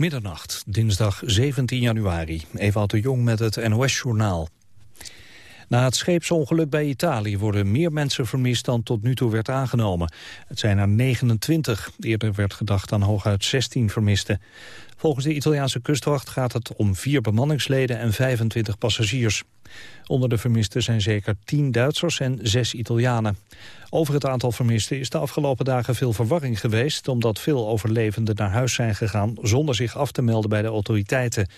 Middernacht, dinsdag 17 januari. Ewout de Jong met het NOS-journaal. Na het scheepsongeluk bij Italië worden meer mensen vermist dan tot nu toe werd aangenomen. Het zijn er 29. Eerder werd gedacht aan hooguit 16 vermisten. Volgens de Italiaanse kustwacht gaat het om vier bemanningsleden en 25 passagiers. Onder de vermisten zijn zeker 10 Duitsers en 6 Italianen. Over het aantal vermisten is de afgelopen dagen veel verwarring geweest... omdat veel overlevenden naar huis zijn gegaan zonder zich af te melden bij de autoriteiten.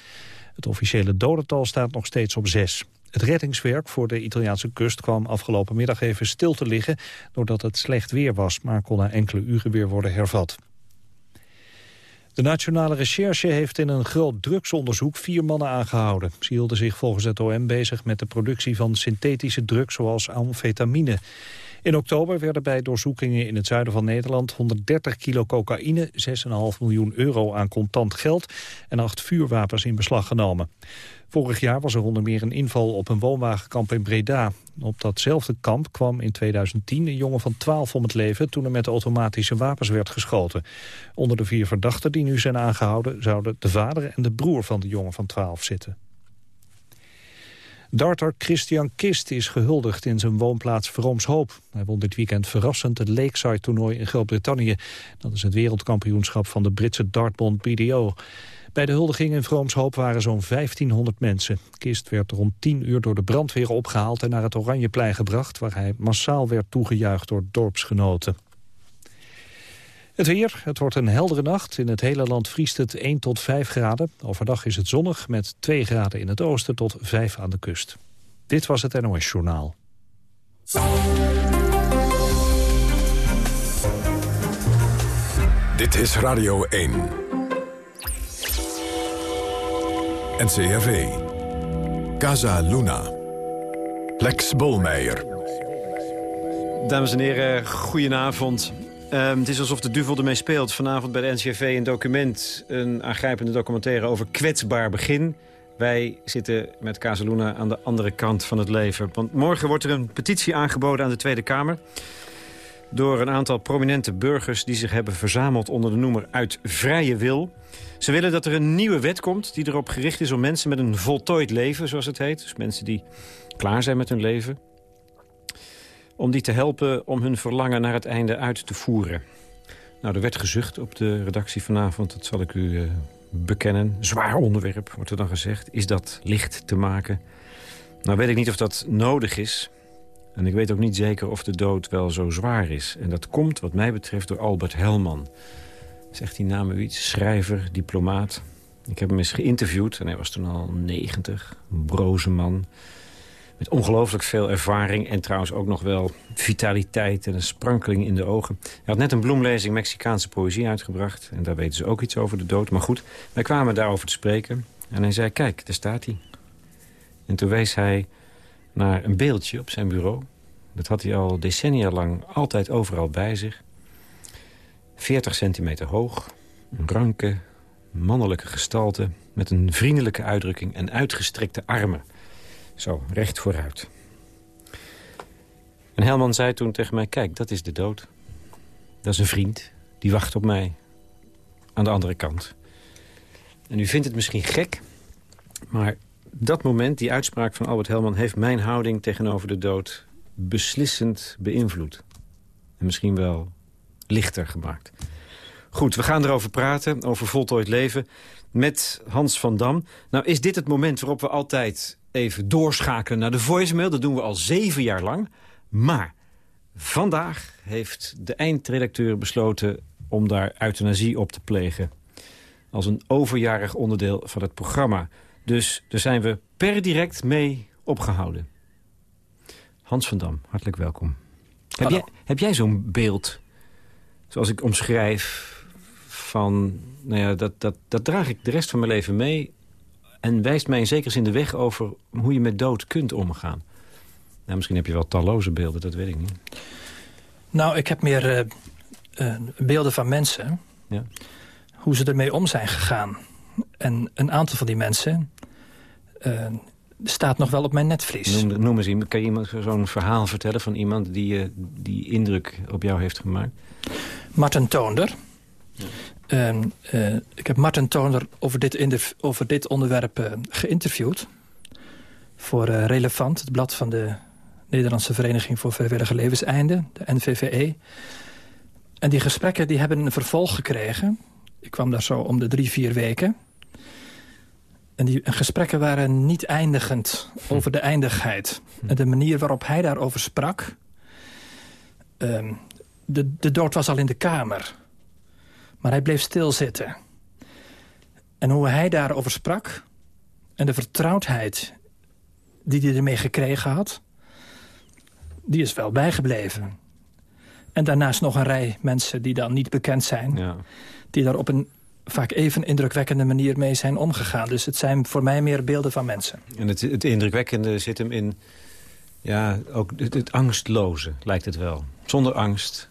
Het officiële dodental staat nog steeds op 6. Het reddingswerk voor de Italiaanse kust kwam afgelopen middag even stil te liggen... doordat het slecht weer was, maar kon na enkele uren weer worden hervat. De Nationale Recherche heeft in een groot drugsonderzoek vier mannen aangehouden. Ze hielden zich volgens het OM bezig met de productie van synthetische drugs zoals amfetamine. In oktober werden bij doorzoekingen in het zuiden van Nederland 130 kilo cocaïne, 6,5 miljoen euro aan contant geld en acht vuurwapens in beslag genomen. Vorig jaar was er onder meer een inval op een woonwagenkamp in Breda. Op datzelfde kamp kwam in 2010 een jongen van 12 om het leven... toen er met automatische wapens werd geschoten. Onder de vier verdachten die nu zijn aangehouden... zouden de vader en de broer van de jongen van 12 zitten. Darter Christian Kist is gehuldigd in zijn woonplaats Vroomshoop. Hij won dit weekend verrassend het Lakeside-toernooi in Groot-Brittannië. Dat is het wereldkampioenschap van de Britse dartbond BDO. Bij de huldiging in Vroomshoop waren zo'n 1500 mensen. Kist werd rond 10 uur door de brandweer opgehaald en naar het Oranjeplein gebracht... waar hij massaal werd toegejuicht door dorpsgenoten. Het weer, het wordt een heldere nacht. In het hele land vriest het 1 tot 5 graden. Overdag is het zonnig met 2 graden in het oosten tot 5 aan de kust. Dit was het NOS Journaal. Dit is Radio 1. NCRV. Casa Luna. Lex Bolmeijer. Dames en heren, goedenavond. Um, het is alsof de duvel ermee speelt. Vanavond bij de NCRV een document. Een aangrijpende documentaire over kwetsbaar begin. Wij zitten met Casaluna aan de andere kant van het leven. Want morgen wordt er een petitie aangeboden aan de Tweede Kamer door een aantal prominente burgers... die zich hebben verzameld onder de noemer Uit Vrije Wil. Ze willen dat er een nieuwe wet komt die erop gericht is... om mensen met een voltooid leven, zoals het heet. Dus mensen die klaar zijn met hun leven. Om die te helpen om hun verlangen naar het einde uit te voeren. Nou, er werd gezucht op de redactie vanavond. Dat zal ik u uh, bekennen. Zwaar onderwerp, wordt er dan gezegd. Is dat licht te maken? Nou weet ik niet of dat nodig is... En ik weet ook niet zeker of de dood wel zo zwaar is. En dat komt wat mij betreft door Albert Helman. Zegt die naam u iets? Schrijver, diplomaat. Ik heb hem eens geïnterviewd en hij was toen al 90. Een broze man. Met ongelooflijk veel ervaring en trouwens ook nog wel vitaliteit en een sprankeling in de ogen. Hij had net een bloemlezing Mexicaanse poëzie uitgebracht. En daar weten ze ook iets over de dood. Maar goed, wij kwamen daarover te spreken. En hij zei, kijk, daar staat hij. En toen wees hij naar een beeldje op zijn bureau. Dat had hij al decennia lang altijd overal bij zich. 40 centimeter hoog, een ranke, mannelijke gestalte... met een vriendelijke uitdrukking en uitgestrekte armen. Zo, recht vooruit. En Helman zei toen tegen mij, kijk, dat is de dood. Dat is een vriend, die wacht op mij. Aan de andere kant. En u vindt het misschien gek, maar dat moment, die uitspraak van Albert Helman... heeft mijn houding tegenover de dood beslissend beïnvloed. En misschien wel lichter gemaakt. Goed, we gaan erover praten, over voltooid leven, met Hans van Dam. Nou, is dit het moment waarop we altijd even doorschakelen naar de voicemail? Dat doen we al zeven jaar lang. Maar vandaag heeft de eindredacteur besloten om daar euthanasie op te plegen. Als een overjarig onderdeel van het programma. Dus daar zijn we per direct mee opgehouden. Hans van Dam, hartelijk welkom. Heb jij, heb jij zo'n beeld, zoals ik omschrijf, van... Nou ja, dat, dat, dat draag ik de rest van mijn leven mee... en wijst mij in zekere zin de weg over hoe je met dood kunt omgaan. Nou, misschien heb je wel talloze beelden, dat weet ik niet. Nou, ik heb meer uh, uh, beelden van mensen. Ja. Hoe ze ermee om zijn gegaan. En een aantal van die mensen uh, staat nog wel op mijn netvlies. Noem, noem eens iemand. Kan je iemand zo'n verhaal vertellen van iemand die, die indruk op jou heeft gemaakt? Martin Toonder. Ehm, eh, ik heb Martin Toner over dit, over dit onderwerp uh, geïnterviewd. Voor uh, Relevant, het blad van de Nederlandse Vereniging voor Vrijwillige Levenseinden, de NVVE. En die gesprekken die hebben een vervolg gekregen. Ik kwam daar zo om de drie, vier weken. En die gesprekken waren niet eindigend over de eindigheid. Hm. En de manier waarop hij daarover sprak... Ehm, de, de dood was al in de kamer. Maar hij bleef stilzitten. En hoe hij daarover sprak... en de vertrouwdheid die hij ermee gekregen had... die is wel bijgebleven. En daarnaast nog een rij mensen die dan niet bekend zijn... Ja. die daar op een vaak even indrukwekkende manier mee zijn omgegaan. Dus het zijn voor mij meer beelden van mensen. En het, het indrukwekkende zit hem in... ja, ook het, het angstloze, lijkt het wel. Zonder angst,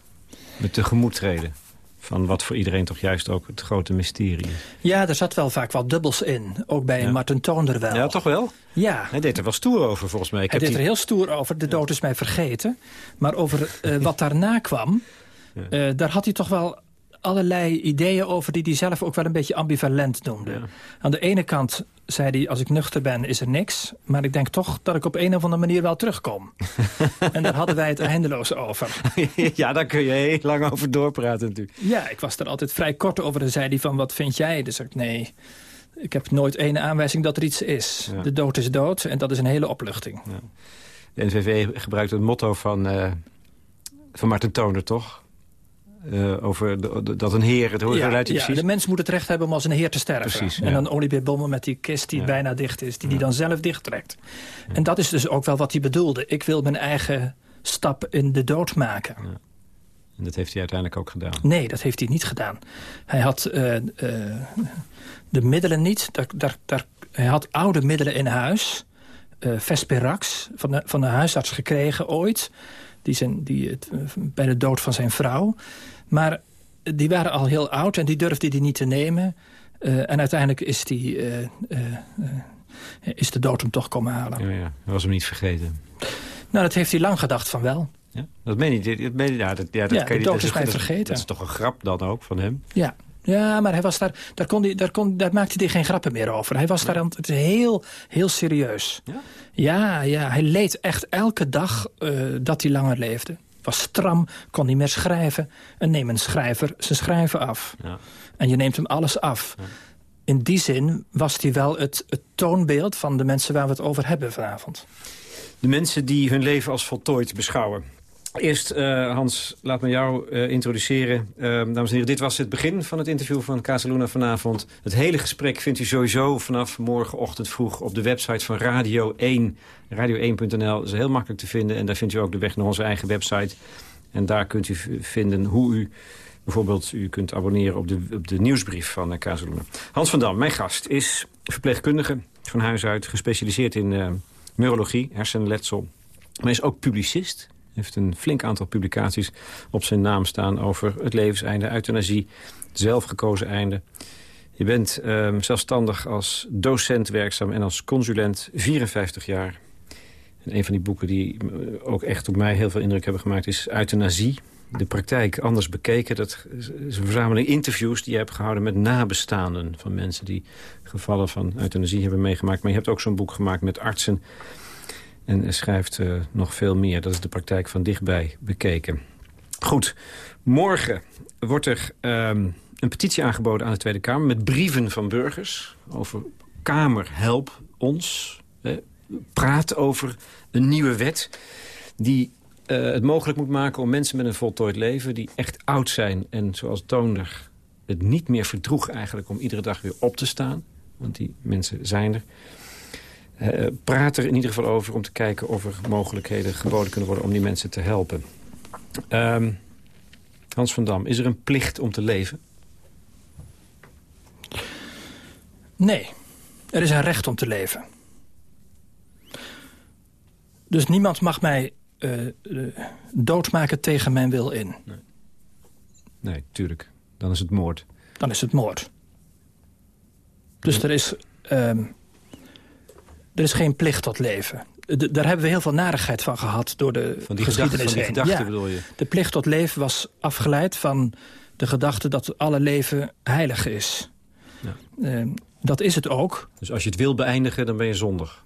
met tegemoet treden van wat voor iedereen toch juist ook het grote mysterie is. Ja, er zat wel vaak wat dubbels in. Ook bij Martin Toonder wel. Ja, toch wel? Ja. Hij deed er wel stoer over, volgens mij. Ik hij deed er heel stoer over. De dood is mij vergeten. Maar over uh, wat daarna kwam... Uh, daar had hij toch wel allerlei ideeën over die hij zelf ook wel een beetje ambivalent noemde. Aan de ene kant zei hij, als ik nuchter ben, is er niks. Maar ik denk toch dat ik op een of andere manier wel terugkom. en daar hadden wij het eindeloos over. ja, daar kun je heel lang over doorpraten natuurlijk. Ja, ik was er altijd vrij kort over. Dan zei hij van, wat vind jij? Dus ik, nee, ik heb nooit één aanwijzing dat er iets is. De dood is dood en dat is een hele opluchting. Ja. De NVV gebruikt het motto van, uh, van Martin Toner, toch? Uh, over de, dat een heer, het, hoe ja, ja, precies? de mens moet het recht hebben om als een heer te sterven. Precies, en dan Olivier Bommel met die kist die bijna dicht is, die die dan zelf dichttrekt. En dat is dus ook wel wat hij bedoelde. Ik wil mijn eigen stap in de dood maken. En dat heeft hij uiteindelijk ook gedaan? Nee, dat heeft hij niet gedaan. Hij had uh, uh, de middelen niet. Daar, daar, daar, hij had oude middelen in huis. Vesperax, van de, van de huisarts gekregen ooit die, zijn, die het, bij de dood van zijn vrouw. Maar die waren al heel oud en die durfde hij niet te nemen. Uh, en uiteindelijk is, die, uh, uh, is de dood hem toch komen halen. Ja, ja. Hij was hem niet vergeten. Nou, dat heeft hij lang gedacht van wel. Ja? Dat meen je, dat meen je, ja, dat, ja, dat ja, kan de dood is mij vergeten. Dat is toch een grap dan ook van hem? Ja, ja, maar hij was daar, daar, kon die, daar, kon, daar maakte hij geen grappen meer over. Hij was daar aan, het heel, heel serieus. Ja? ja? Ja, hij leed echt elke dag uh, dat hij langer leefde. Was stram, kon niet meer schrijven. En neem een schrijver zijn schrijven af. Ja. En je neemt hem alles af. Ja. In die zin was hij wel het, het toonbeeld van de mensen waar we het over hebben vanavond. De mensen die hun leven als voltooid beschouwen. Eerst, uh, Hans, laat me jou uh, introduceren. Uh, dames en heren, dit was het begin van het interview van Casaluna vanavond. Het hele gesprek vindt u sowieso vanaf morgenochtend vroeg op de website van Radio 1. Radio1.nl is heel makkelijk te vinden. En daar vindt u ook de weg naar onze eigen website. En daar kunt u vinden hoe u bijvoorbeeld u kunt abonneren op de, op de nieuwsbrief van Casaluna. Hans van Dam, mijn gast, is verpleegkundige van huis uit. Gespecialiseerd in neurologie, hersenletsel. Maar is ook publicist heeft een flink aantal publicaties op zijn naam staan... over het levenseinde, euthanasie, zelfgekozen einde. Je bent um, zelfstandig als docent werkzaam en als consulent 54 jaar. En een van die boeken die ook echt op mij heel veel indruk hebben gemaakt... is Euthanasie, de praktijk anders bekeken. Dat is een verzameling interviews die je hebt gehouden met nabestaanden... van mensen die gevallen van euthanasie hebben meegemaakt. Maar je hebt ook zo'n boek gemaakt met artsen en schrijft uh, nog veel meer. Dat is de praktijk van dichtbij bekeken. Goed, morgen wordt er um, een petitie aangeboden aan de Tweede Kamer... met brieven van burgers over Kamer, help ons. praat over een nieuwe wet die uh, het mogelijk moet maken... om mensen met een voltooid leven die echt oud zijn... en zoals Toonder het niet meer verdroeg eigenlijk om iedere dag weer op te staan. Want die mensen zijn er uh, praat er in ieder geval over om te kijken of er mogelijkheden geboden kunnen worden om die mensen te helpen. Um, Hans van Dam, is er een plicht om te leven? Nee, er is een recht om te leven. Dus niemand mag mij uh, uh, doodmaken tegen mijn wil in. Nee. nee, tuurlijk. Dan is het moord. Dan is het moord. Dus er is... Um, er is geen plicht tot leven. daar hebben we heel veel narigheid van gehad door de van die geschiedenis gedachte, van die gedachte bedoel je? De plicht tot leven was afgeleid van de gedachte dat alle leven heilig is. Ja. Ehm, dat is het ook. Dus als je het wil beëindigen, dan ben je zondig?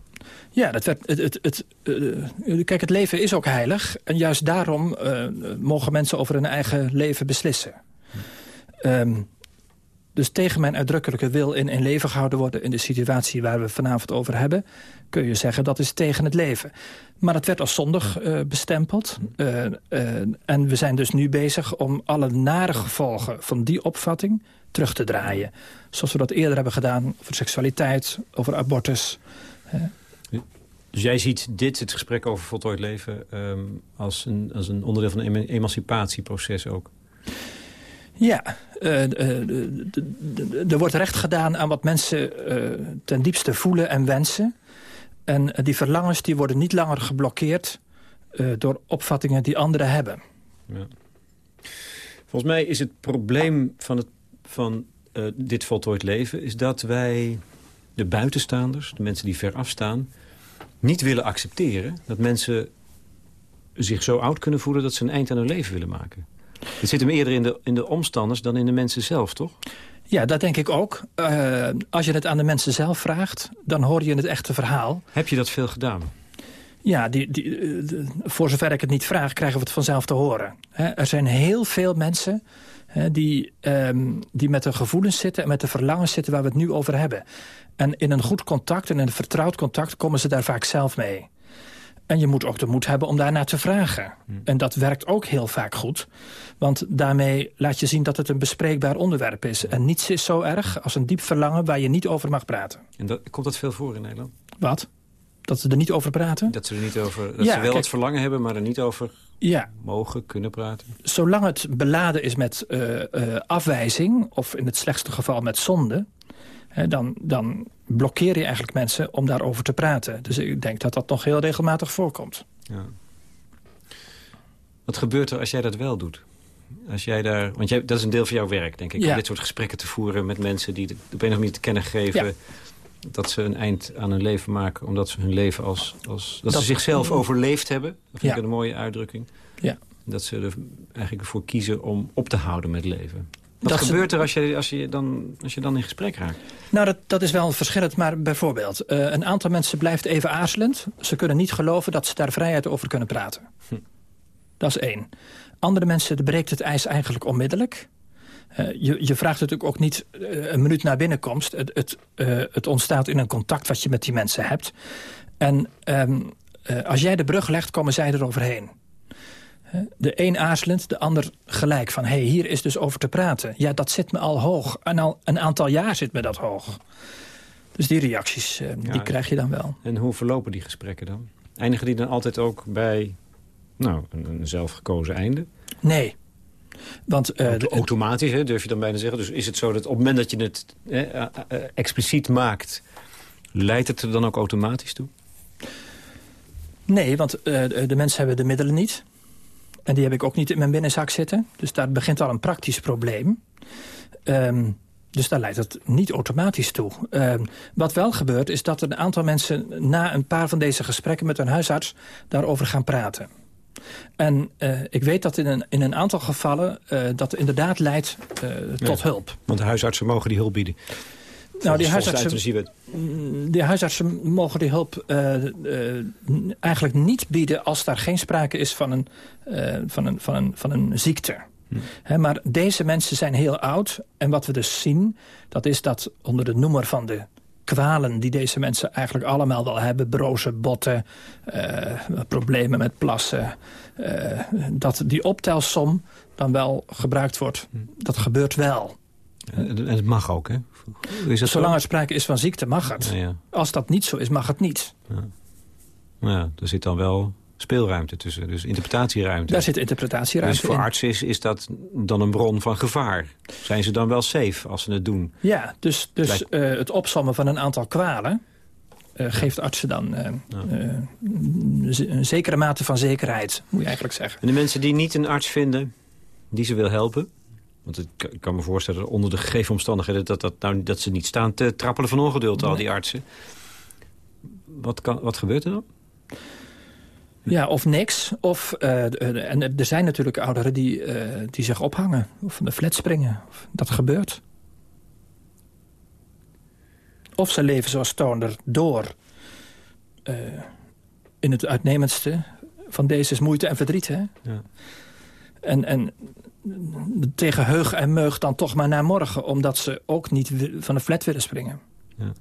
Ja, dat werd, het, het, het, uh, kijk, het leven is ook heilig. En juist daarom uh, mogen mensen over hun eigen leven beslissen. Um, dus tegen mijn uitdrukkelijke wil in, in leven gehouden worden... in de situatie waar we vanavond over hebben... kun je zeggen dat is tegen het leven. Maar dat werd als zondig uh, bestempeld. Uh, uh, en we zijn dus nu bezig om alle nare gevolgen van die opvatting terug te draaien. Zoals we dat eerder hebben gedaan over seksualiteit, over abortus. Dus jij ziet dit, het gesprek over voltooid leven... Um, als, een, als een onderdeel van een emancipatieproces ook? Ja, uh, er wordt recht gedaan aan wat mensen uh, ten diepste voelen en wensen. En die verlangens die worden niet langer geblokkeerd door opvattingen die anderen hebben. Ja. Volgens mij is het probleem van, het, van dit voltooid leven... is dat wij de buitenstaanders, de mensen die ver afstaan... niet willen accepteren dat mensen zich zo oud kunnen voelen... dat ze een eind aan hun leven willen maken. Het zit hem eerder in de, in de omstanders dan in de mensen zelf, toch? Ja, dat denk ik ook. Uh, als je het aan de mensen zelf vraagt, dan hoor je het echte verhaal. Heb je dat veel gedaan? Ja, die, die, uh, voor zover ik het niet vraag, krijgen we het vanzelf te horen. He, er zijn heel veel mensen he, die, um, die met de gevoelens zitten... en met de verlangens zitten waar we het nu over hebben. En in een goed contact en in een vertrouwd contact... komen ze daar vaak zelf mee. En je moet ook de moed hebben om daarnaar te vragen. Hmm. En dat werkt ook heel vaak goed. Want daarmee laat je zien dat het een bespreekbaar onderwerp is. En niets is zo erg als een diep verlangen waar je niet over mag praten. En dat, komt dat veel voor in Nederland? Wat? Dat ze er niet over praten? Dat ze er niet over. Dat ze wel het verlangen hebben, maar er niet over ja. mogen, kunnen praten. Zolang het beladen is met uh, uh, afwijzing, of in het slechtste geval met zonde dan, dan blokkeer je eigenlijk mensen om daarover te praten. Dus ik denk dat dat nog heel regelmatig voorkomt. Ja. Wat gebeurt er als jij dat wel doet? Als jij daar, want jij, dat is een deel van jouw werk, denk ik. Om dit soort gesprekken te voeren met mensen die op een of andere manier te kennen geven... dat ze een eind aan hun leven maken. Omdat ze hun leven als... als dat, ze zichzelf overleefd hebben. Dat vind ik een mooie uitdrukking. Ja. Dat ze er eigenlijk voor kiezen om op te houden met leven. Wat gebeurt er als je, als, je dan, als je dan in gesprek raakt? Nou, dat, dat is wel verschillend. Maar bijvoorbeeld, uh, een aantal mensen blijft even aarzelend. Ze kunnen niet geloven dat ze daar vrijheid over kunnen praten. Hm. Dat is één. Andere mensen breekt het ijs eigenlijk onmiddellijk. Uh, je, je, vraagt natuurlijk ook niet uh, een minuut na binnenkomst. Het, het, het, ontstaat in een contact wat je met die mensen hebt. En um, als jij de brug legt, komen zij eroverheen. De een aarzelend, de ander gelijk. Van, hé, hey, hier is dus over te praten. Ja, dat zit me al hoog. En al een aantal jaar zit me dat hoog. Dus die reacties, eh, die krijg je dan wel. En hoe verlopen die gesprekken dan? Eindigen die dan altijd ook bij nou, een, een zelfgekozen einde? Nee. Want, uh, Automatisch, hè, durf je dan bijna zeggen. Dus is het zo dat op het moment dat je het eh, expliciet maakt... leidt het er dan ook automatisch toe? Nee, want de mensen hebben de middelen niet. En die heb ik ook niet in mijn binnenzak zitten. Dus daar begint al een praktisch probleem. Um, dus daar leidt het niet automatisch toe. Um, wat wel gebeurt is dat een aantal mensen... na een paar van deze gesprekken met hun huisarts daarover gaan praten. En uh, ik weet dat in een, in een aantal gevallen uh, dat inderdaad leidt uh, tot ja, hulp. Want de huisartsen mogen die hulp bieden. Nou, die huisartsen, mm, die huisartsen mogen die hulp uh, uh, eigenlijk niet bieden... als daar geen sprake is van een, uh, van een, van een, van een ziekte. Hm. He, maar deze mensen zijn heel oud. En wat we dus zien, dat is dat onder de noemer van de kwalen... die deze mensen eigenlijk allemaal wel hebben... broze botten, problemen met plassen... dat die optelsom dan wel gebruikt wordt. Hm. Dat gebeurt wel. En het mag ook, hè? Is dat Zolang er sprake is van ziekte, mag het. Ja, Als dat niet zo is, mag het niet. Ja. Nou ja, er zit dan wel speelruimte tussen, dus interpretatieruimte. Daar zit interpretatieruimte Dus voor artsen is, is dat dan een bron van gevaar? Zijn ze dan wel safe als ze het doen? Ja, dus, dus uh, het opsommen van een aantal kwalen... Uh, geeft artsen dan uh, ja. een zekere mate van zekerheid, moet je eigenlijk zeggen. En de mensen die niet een arts vinden, die ze wil helpen... Want ik kan me voorstellen, onder de gegeven omstandigheden... dat, dat, nou, dat ze niet staan te trappelen van ongeduld, al die artsen. Wat, kan, wat gebeurt er dan? Ja, of niks. Of, en er zijn natuurlijk ouderen die, die zich ophangen. Of van de flat springen. Dat gebeurt. Of ze leven zoals Stoner door in het uitnemendste van deze moeite en verdriet. Hè? Ja. En, en tegen heug en meug dan toch maar naar morgen... omdat ze ook niet van de flat willen springen. Ja.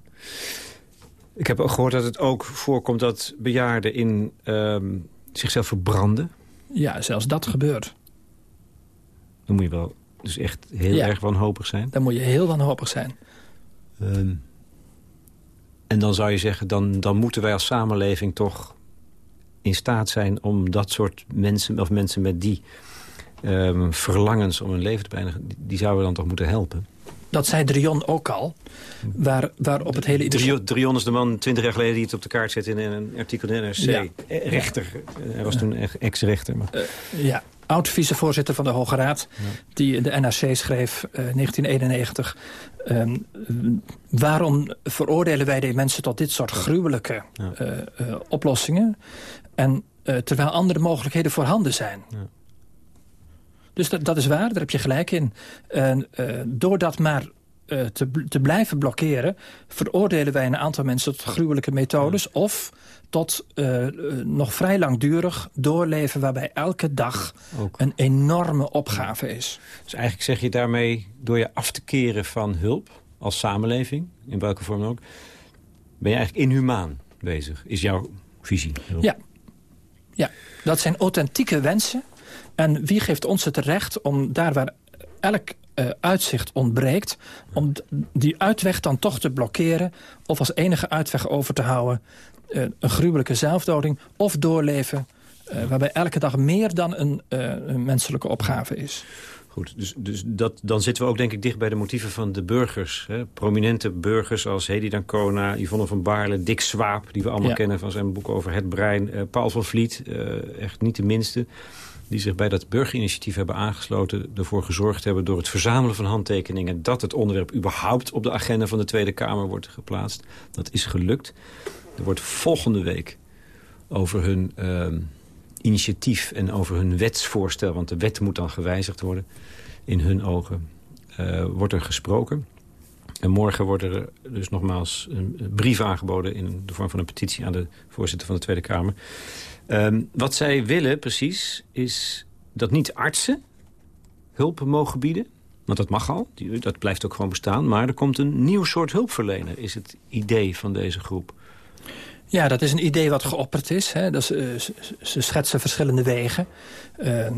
Ik heb ook gehoord dat het ook voorkomt dat bejaarden in ehm, zichzelf verbranden. Ja, zelfs dat gebeurt. Dan moet je wel dus echt heel erg wanhopig zijn. Dan moet je heel wanhopig zijn. Um, en dan zou je zeggen, dan, dan moeten wij als samenleving toch in staat zijn om dat soort mensen, of mensen met die um, verlangens om hun leven te beëindigen, die, zouden we dan toch moeten helpen. Dat zei Drion ook al. Waar, waar op het hele... Drion, Drion is de man twintig jaar geleden die het op de kaart zet in een artikel in de NRC. Ja. Eh, rechter. Hij was toen ex-rechter. Maar... Uh, ja, oud-vicevoorzitter van de Hoge Raad... die de NRC schreef, uh, 1991... Um, waarom veroordelen wij die mensen tot dit soort gruwelijke ja. uh, oplossingen? En terwijl andere mogelijkheden voorhanden zijn. Ja. Dus dat, dat is waar, daar heb je gelijk in. En, uh, door dat maar uh, te, te blijven blokkeren... veroordelen wij een aantal mensen tot gruwelijke methodes... of tot uh, nog vrij langdurig doorleven... waarbij elke dag Ook. een enorme opgave is. Dus eigenlijk zeg je daarmee... door je af te keren van hulp als samenleving... in welke vorm ook... ben je eigenlijk inhumaan bezig, is jouw visie. Ja. ja, dat zijn authentieke wensen en wie geeft ons het recht om daar waar elk uh, uitzicht ontbreekt... om die uitweg dan toch te blokkeren... of als enige uitweg over te houden... Uh, een gruwelijke zelfdoding of doorleven... Uh, waarbij elke dag meer dan een, een menselijke opgave is. Goed, dus, dus dat, dan zitten we ook denk ik dicht bij de motieven van de burgers. Hè? Prominente burgers als Hedy Dancona, Yvonne van Baarle, Dick Swaap... die we allemaal kennen van zijn boek over het brein. Paul van Vliet, echt niet de minste die zich bij dat burgerinitiatief hebben aangesloten... ervoor gezorgd hebben door het verzamelen van handtekeningen... dat het onderwerp überhaupt op de agenda van de Tweede Kamer wordt geplaatst. Dat is gelukt. Er wordt volgende week over hun uh, initiatief en over hun wetsvoorstel... want de wet moet dan gewijzigd worden, in hun ogen, uh, wordt er gesproken... En morgen wordt er dus nogmaals een brief aangeboden... in de vorm van een petitie aan de voorzitter van de Tweede Kamer. Um, wat zij willen precies is dat niet artsen hulp mogen bieden. Want dat mag al, dat blijft ook gewoon bestaan. Maar er komt een nieuw soort hulpverlener, is het idee van deze groep. Ja, dat is een idee wat geopperd is. Hè. Dat uh, ze schetsen verschillende wegen. Uh, uh,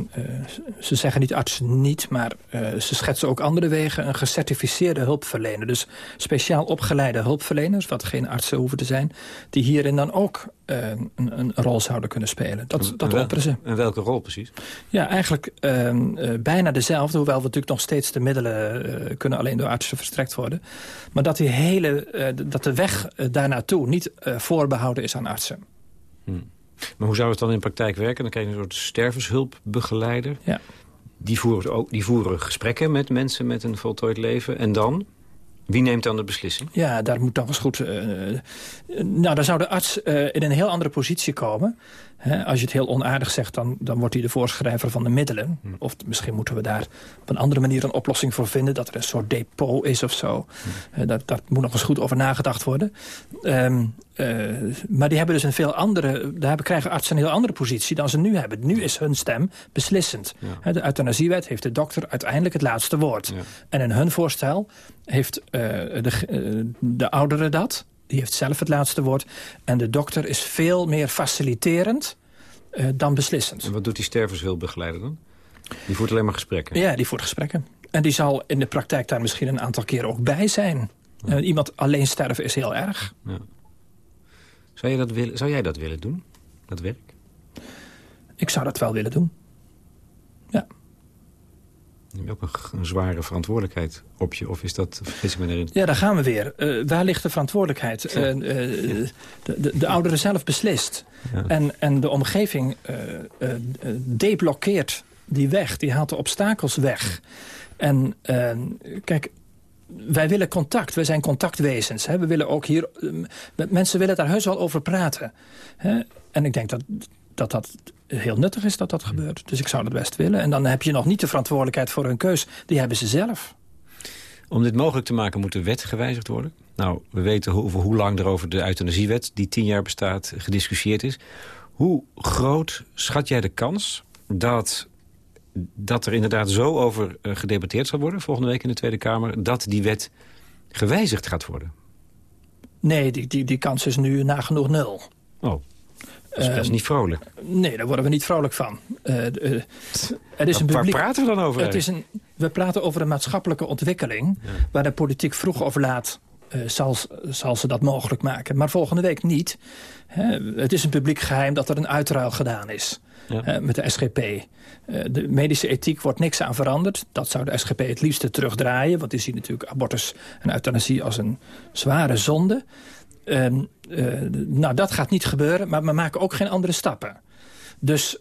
ze zeggen niet artsen niet, maar ze schetsen ook andere wegen. Een gecertificeerde hulpverlener. Dus speciaal opgeleide hulpverleners, wat geen artsen hoeven te zijn... die hierin dan ook een, een, rol zouden kunnen spelen. Dat, dat opperen ze. En welke rol precies? Ja, eigenlijk ehm, bijna dezelfde. Hoewel we natuurlijk nog steeds de middelen kunnen alleen door artsen verstrekt worden. Maar dat, die hele, dat de weg daarnaartoe niet voorbehouden is aan artsen. Hmm. Maar hoe zou het dan in praktijk werken? Dan krijg je een soort stervenshulpbegeleider. Ja. Die voeren, ook, die voeren gesprekken met mensen met een voltooid leven. En dan? Wie neemt dan de beslissing? Ja, daar moet dan eens goed... Uh, nou, dan zou de arts uh, in een heel andere positie komen. Als je het heel onaardig zegt, dan, dan wordt hij de voorschrijver van de middelen. Hm. Of misschien moeten we daar op een andere manier een oplossing voor vinden. Dat er een soort depot is of zo. Hm. dat, dat moet nog eens goed over nagedacht worden. Um, uh, maar die hebben dus een veel andere... Daar krijgen artsen een heel andere positie dan ze nu hebben. Nu is hun stem beslissend. Ja. De euthanasiewet heeft de dokter uiteindelijk het laatste woord. Ja. En in hun voorstel heeft uh, de, uh, de oudere dat. Die heeft zelf het laatste woord. En de dokter is veel meer faciliterend dan beslissend. En wat doet die stervenshulpbegeleider dan? Die voert alleen maar gesprekken? Ja, die voert gesprekken. En die zal in de praktijk daar misschien een aantal keer ook bij zijn. iemand alleen sterven is heel erg. Ja. Zou, je dat willen, zou jij dat willen doen, dat werk? Ik zou dat wel willen doen. Ja. Neem je ook een, een, zware verantwoordelijkheid op je? Of is dat, vergis ik me erin? Ja, daar gaan we weer. Uh, waar ligt de verantwoordelijkheid? Uh, uh, de, de, de ouderen zelf beslist. Ja. En, en de omgeving deblokkeert die weg. Die haalt de obstakels weg. En kijk, wij willen contact, we zijn contactwezens. Hè. We willen ook hier, mensen willen daar heus wel over praten. Hè. En ik denk dat dat dat heel nuttig is dat dat gebeurt. Dus ik zou dat best willen. En dan heb je nog niet de verantwoordelijkheid voor hun keus. Die hebben ze zelf. Om dit mogelijk te maken moet de wet gewijzigd worden. Nou, we weten over hoe lang er over de euthanasiewet... die tien jaar bestaat, gediscussieerd is. Hoe groot schat jij de kans dat, dat er inderdaad zo over uh, gedebatteerd zal worden... volgende week in de Tweede Kamer... dat die wet gewijzigd gaat worden? Nee, die, die, die kans is nu nagenoeg nul. Oh, dat is niet vrolijk. Nee, daar worden we niet vrolijk van. Uh, uh, er is een publiek, waar praten we dan over? Het is een, we praten over een maatschappelijke ontwikkeling... waar de politiek vroeg of laat uh, zal, zal ze dat mogelijk maken. Maar volgende week niet. het is een publiek geheim dat er een uitruil gedaan is. Ja. met de SGP. de medische ethiek wordt niks aan veranderd. Dat zou de SGP het liefste terugdraaien. Want die zien natuurlijk abortus en euthanasie als een zware zonde. Ehm, nou, dat gaat niet gebeuren, maar we maken ook geen andere stappen. Dus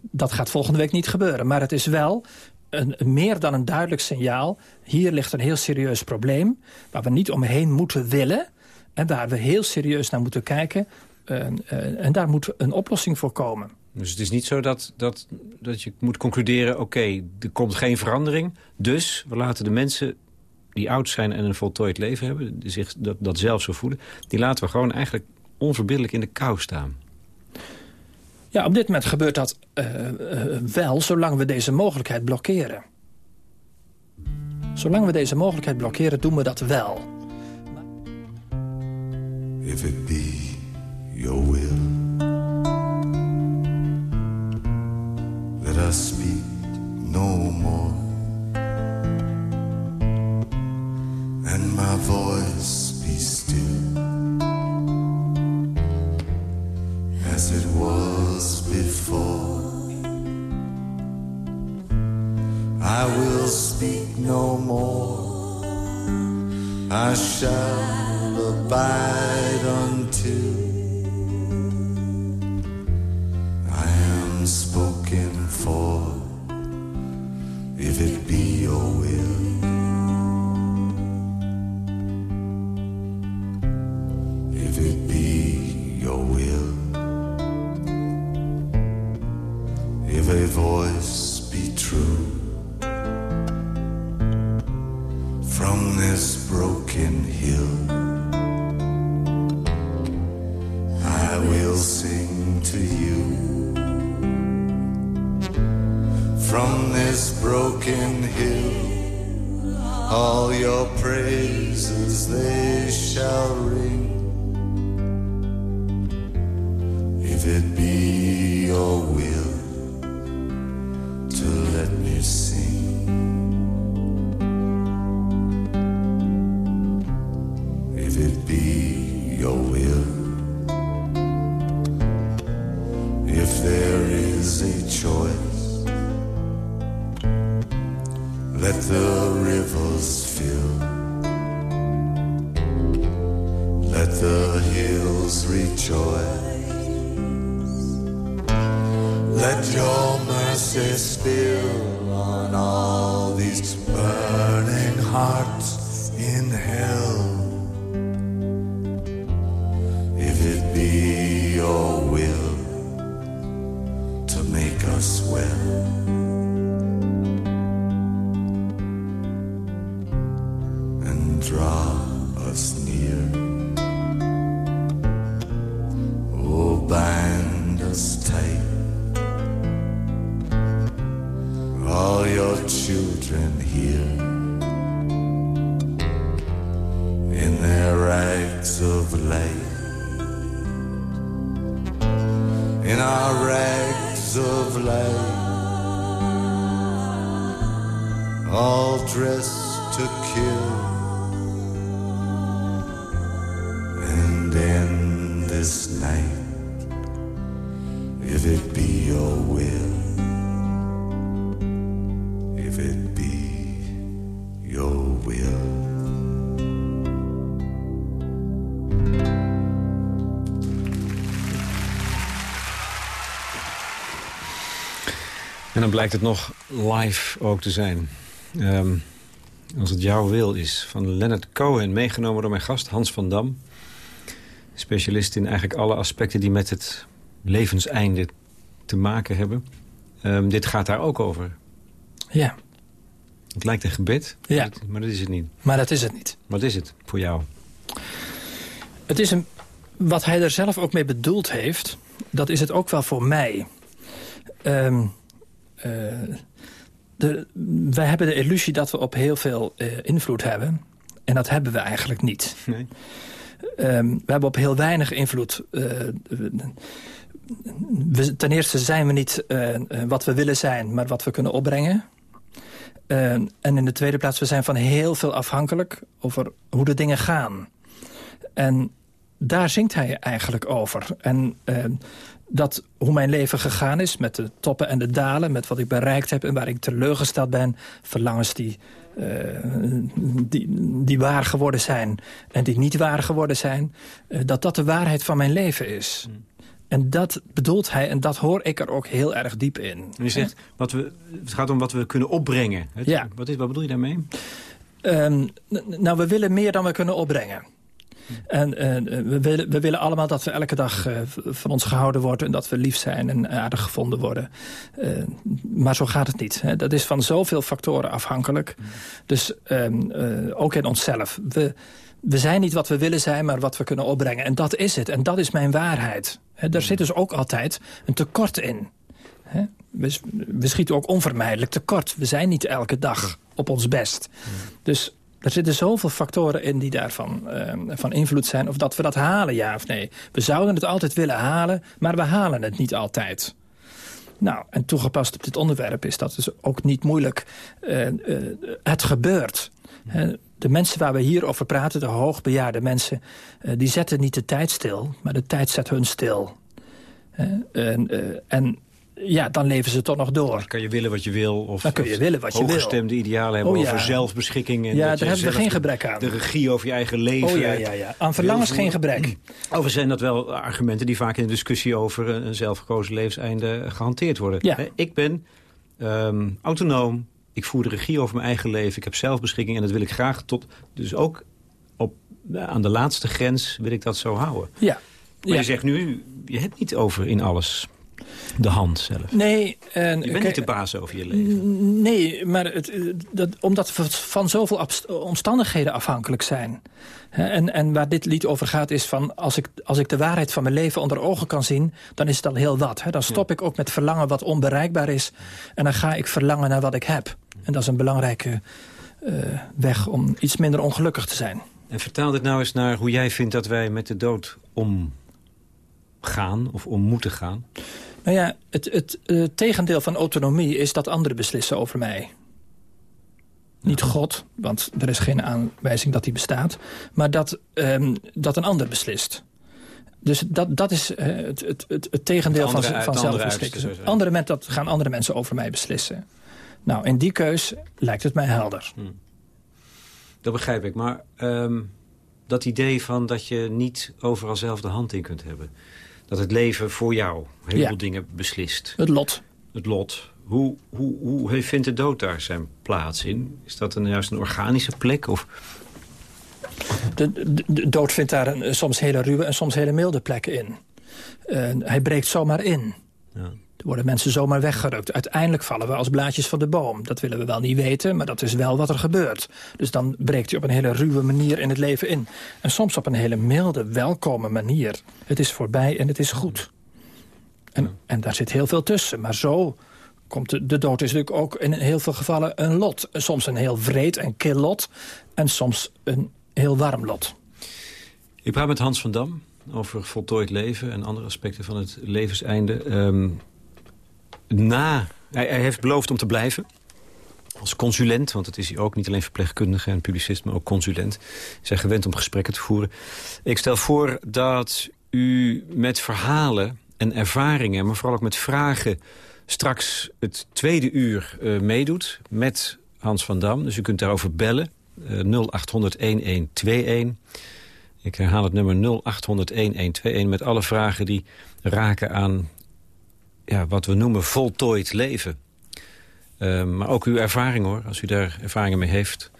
dat gaat volgende week niet gebeuren. Maar het is wel een, meer dan een duidelijk signaal. Hier ligt een heel serieus probleem waar we niet omheen moeten willen. En waar we heel serieus naar moeten kijken. Uh, en daar moet een oplossing voor komen. Dus het is niet zo dat, dat, dat je moet concluderen... oké, er komt geen verandering, dus we laten de mensen die oud zijn en een voltooid leven hebben... Die zich dat, dat zelf zo voelen... die laten we gewoon eigenlijk onverbiddelijk in de kou staan. Ja, op dit moment gebeurt dat uh, uh, wel, zolang we deze mogelijkheid blokkeren. Zolang we deze mogelijkheid blokkeren, doen we dat wel. If it be your will Let us speak no more And my voice be still. As it was before I will speak no more. I shall abide until I am spoken for. If it be your will If voice be true from this broken hill, I will sing to you. From this broken hill, all your praises they shall ring. Dan blijkt het nog live ook te zijn. Um, als het jouw wil is. Van Leonard Cohen, meegenomen door mijn gast Hans van Dam. Specialist in eigenlijk alle aspecten die met het levenseinde te maken hebben. Ehm, dit gaat daar ook over. Ja. Het lijkt een gebed, ja. maar dat is het niet. Maar dat is het niet. Wat is het voor jou? Het is een, wat hij er zelf ook mee bedoeld heeft, dat is het ook wel voor mij. Um, de, wij hebben de illusie dat we op heel veel uh, invloed hebben. En dat hebben we eigenlijk niet. Nee. Um, we hebben op heel weinig invloed. We, ten eerste zijn we niet wat we willen zijn, maar wat we kunnen opbrengen. en in de tweede plaats, we zijn van heel veel afhankelijk over hoe de dingen gaan. En daar zingt hij eigenlijk over. En dat hoe mijn leven gegaan is, met de toppen en de dalen... met wat ik bereikt heb en waar ik teleurgesteld ben... verlangens die, uh, die, die waar geworden zijn en die niet waar geworden zijn... Uh, dat dat de waarheid van mijn leven is. Hmm. En dat bedoelt hij en dat hoor ik er ook heel erg diep in. je zegt, wat we, het gaat om wat we kunnen opbrengen. Het, ja. wat, is, wat bedoel je daarmee? Um, nou, we willen meer dan we kunnen opbrengen. En uh, we, willen, we willen allemaal dat we elke dag uh, van ons gehouden worden... en dat we lief zijn en aardig gevonden worden. Uh, maar zo gaat het niet. Hè. Dat is van zoveel factoren afhankelijk. Dus um, ook in onszelf. We, we zijn niet wat we willen zijn, maar wat we kunnen opbrengen. En dat is het. En dat is mijn waarheid. Daar zit dus ook altijd een tekort in. We schieten ook onvermijdelijk tekort. We zijn niet elke dag op ons best. Dus er zitten zoveel factoren in die daarvan uh, van invloed zijn. Of dat we dat halen, ja of nee. We zouden het altijd willen halen, maar we halen het niet altijd. Nou, en toegepast op dit onderwerp is dat dus ook niet moeilijk. Uh, uh, het gebeurt. De mensen waar we hier over praten, de hoogbejaarde mensen... die zetten niet de tijd stil, maar de tijd zet hun stil. En ja, dan leven ze toch nog door. Dan kan je willen wat je wil. Of, dan kun je willen wat je wil. idealen hebben oh, over zelfbeschikking. En ja, daar hebben we geen gebrek aan. De regie over je eigen leven. Oh ja, ja, ja. Aan verlangens geen gebrek. Over zijn dat wel argumenten die vaak in de discussie over een zelfgekozen levenseinde gehanteerd worden. Ja. Ik ben um, autonoom. Ik voer de regie over mijn eigen leven. Ik heb zelfbeschikking en dat wil ik graag tot... Dus ook op, aan de laatste grens wil ik dat zo houden. Ja. Maar ja. je zegt nu, je hebt niet over in alles de hand zelf. Nee. En, je bent niet de baas over je leven. Nee, maar het, dat, omdat we van zoveel omstandigheden afhankelijk zijn. En, en waar dit lied over gaat is van... Als ik, als ik de waarheid van mijn leven onder ogen kan zien... dan is het al heel wat. Dan stop ik ook met verlangen wat onbereikbaar is. En dan ga ik verlangen naar wat ik heb. En dat is een belangrijke uh, weg om iets minder ongelukkig te zijn. En vertaal dit nou eens naar hoe jij vindt dat wij met de dood omgaan... of om moeten gaan. Nou ja, het, het uh, tegendeel van autonomie is dat anderen beslissen over mij. Niet God, want er is geen aanwijzing dat die bestaat. Maar dat, um, dat een ander beslist. Dus dat, dat is uh, het, het, het, het tegendeel van, van zelfbeslissen. Andere mensen, dat gaan andere mensen over mij beslissen. Nou, in die keus lijkt het mij helder. Hmm. Dat begrijp ik, maar um, dat idee van dat je niet overal zelf de hand in kunt hebben dat het leven voor jou heel veel dingen beslist. Het lot. Het lot. Hoe, hoe, hoe vindt de dood daar zijn plaats in? Is dat een, juist een organische plek? Of... De, de, de dood vindt daar een, soms hele ruwe en soms hele milde plekken in. Uh, hij breekt zomaar in. Ja. Er worden mensen zomaar weggerukt. Uiteindelijk vallen we als blaadjes van de boom. Dat willen we wel niet weten, maar dat is wel wat er gebeurt. Dus dan breekt hij op een hele ruwe manier in het leven in. En soms op een hele milde, welkome manier. Het is voorbij en het is goed. En, en daar zit heel veel tussen. Maar zo komt de, de dood is natuurlijk ook in heel veel gevallen een lot. Soms een heel vreed en kil lot. En soms een heel warm lot. Ik praat met Hans van Dam over voltooid leven en andere aspecten van het levenseinde. Um, na... Hij, heeft beloofd om te blijven. Als consulent, want het is hij ook niet alleen verpleegkundige en publicist... maar ook consulent. Hij gewend om gesprekken te voeren. Ik stel voor dat u met verhalen en ervaringen... maar vooral ook met vragen straks het tweede uur uh, meedoet... met Hans van Dam. Dus u kunt daarover bellen. Uh, 0800-1121. Ik herhaal het nummer 0800-1121 met alle vragen die raken aan ja, wat we noemen voltooid leven. Uh, maar ook uw ervaring hoor, als u daar ervaringen mee heeft...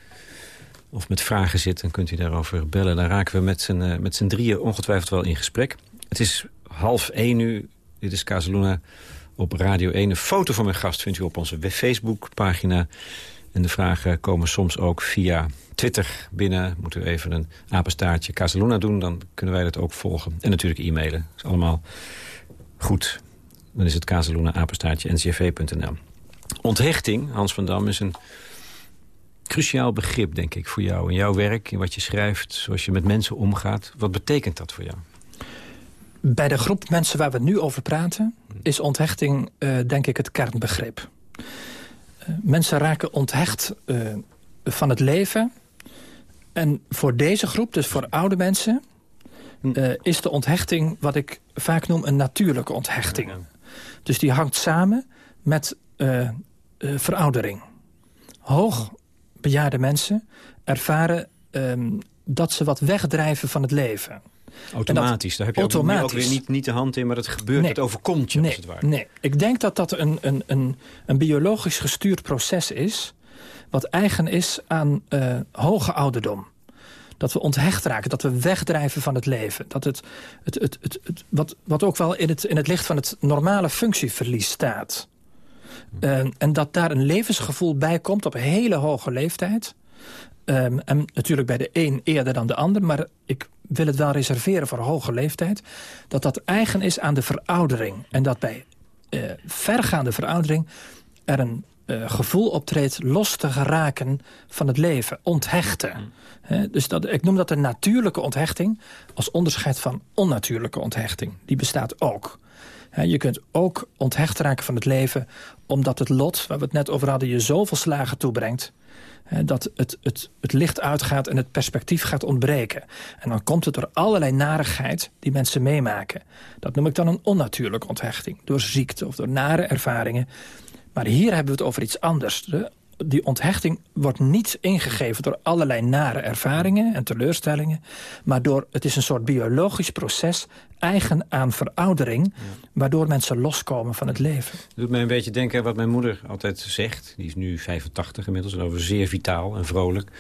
of met vragen zit, dan kunt u daarover bellen. Dan raken we met z'n uh, met drieën ongetwijfeld wel in gesprek. Het is half één nu. Dit is Casaluna op Radio 1. Een foto van mijn gast vindt u op onze Facebook-pagina. En de vragen komen soms ook via Twitter binnen. Moet u even een apenstaartje Casaluna doen, dan kunnen wij dat ook volgen. En natuurlijk e-mailen. Dat is allemaal goed. Dan is het Casaluna apenstaartje ncv.nl. Onthechting, Hans van Dam, is een cruciaal begrip, denk ik, voor jou. In jouw werk, in wat je schrijft, zoals je met mensen omgaat. Wat betekent dat voor jou? Bij de groep mensen waar we nu over praten... is onthechting, uh, denk ik, het kernbegrip. Uh, mensen raken onthecht uh, van het leven. En voor deze groep, dus voor oude mensen... is de onthechting wat ik vaak noem een natuurlijke onthechting. Dus die hangt samen met veroudering. Hoog bejaarde mensen ervaren um, dat ze wat wegdrijven van het leven. Automatisch, daar heb je automatisch. ook, weer niet, niet de hand in, maar het gebeurt, nee, het overkomt je nee, als het ware. Nee, ik denk dat dat een, een, een, een biologisch gestuurd proces is... wat eigen is aan uh, hoge ouderdom. Dat we onthecht raken, dat we wegdrijven van het leven. Dat het, het, het, het, het wat, wat ook wel in het, in het licht van het normale functieverlies staat. Uh, en dat daar een levensgevoel bij komt op een hele hoge leeftijd. Um, en natuurlijk bij de een eerder dan de ander. Maar ik wil het wel reserveren voor hoge leeftijd. Dat dat eigen is aan de veroudering. En dat bij uh, vergaande veroudering er een uh, gevoel optreedt los te geraken van het leven. Onthechten. Dus dat, ik noem dat een natuurlijke onthechting... als onderscheid van onnatuurlijke onthechting. Die bestaat ook. je kunt ook onthecht raken van het leven... omdat het lot, waar we het net over hadden... je zoveel slagen toebrengt dat het, het, het licht uitgaat en het perspectief gaat ontbreken. En dan komt het door allerlei narigheid die mensen meemaken. Dat noem ik dan een onnatuurlijke onthechting. Door ziekte of door nare ervaringen. Maar hier hebben we het over iets anders die onthechting wordt niet ingegeven door allerlei nare ervaringen en teleurstellingen. Maar door, het is een soort biologisch proces eigen aan veroudering. Waardoor mensen loskomen van het leven. Dat doet mij een beetje denken aan wat mijn moeder altijd zegt. Die is nu 85 inmiddels en over zeer vitaal en vrolijk.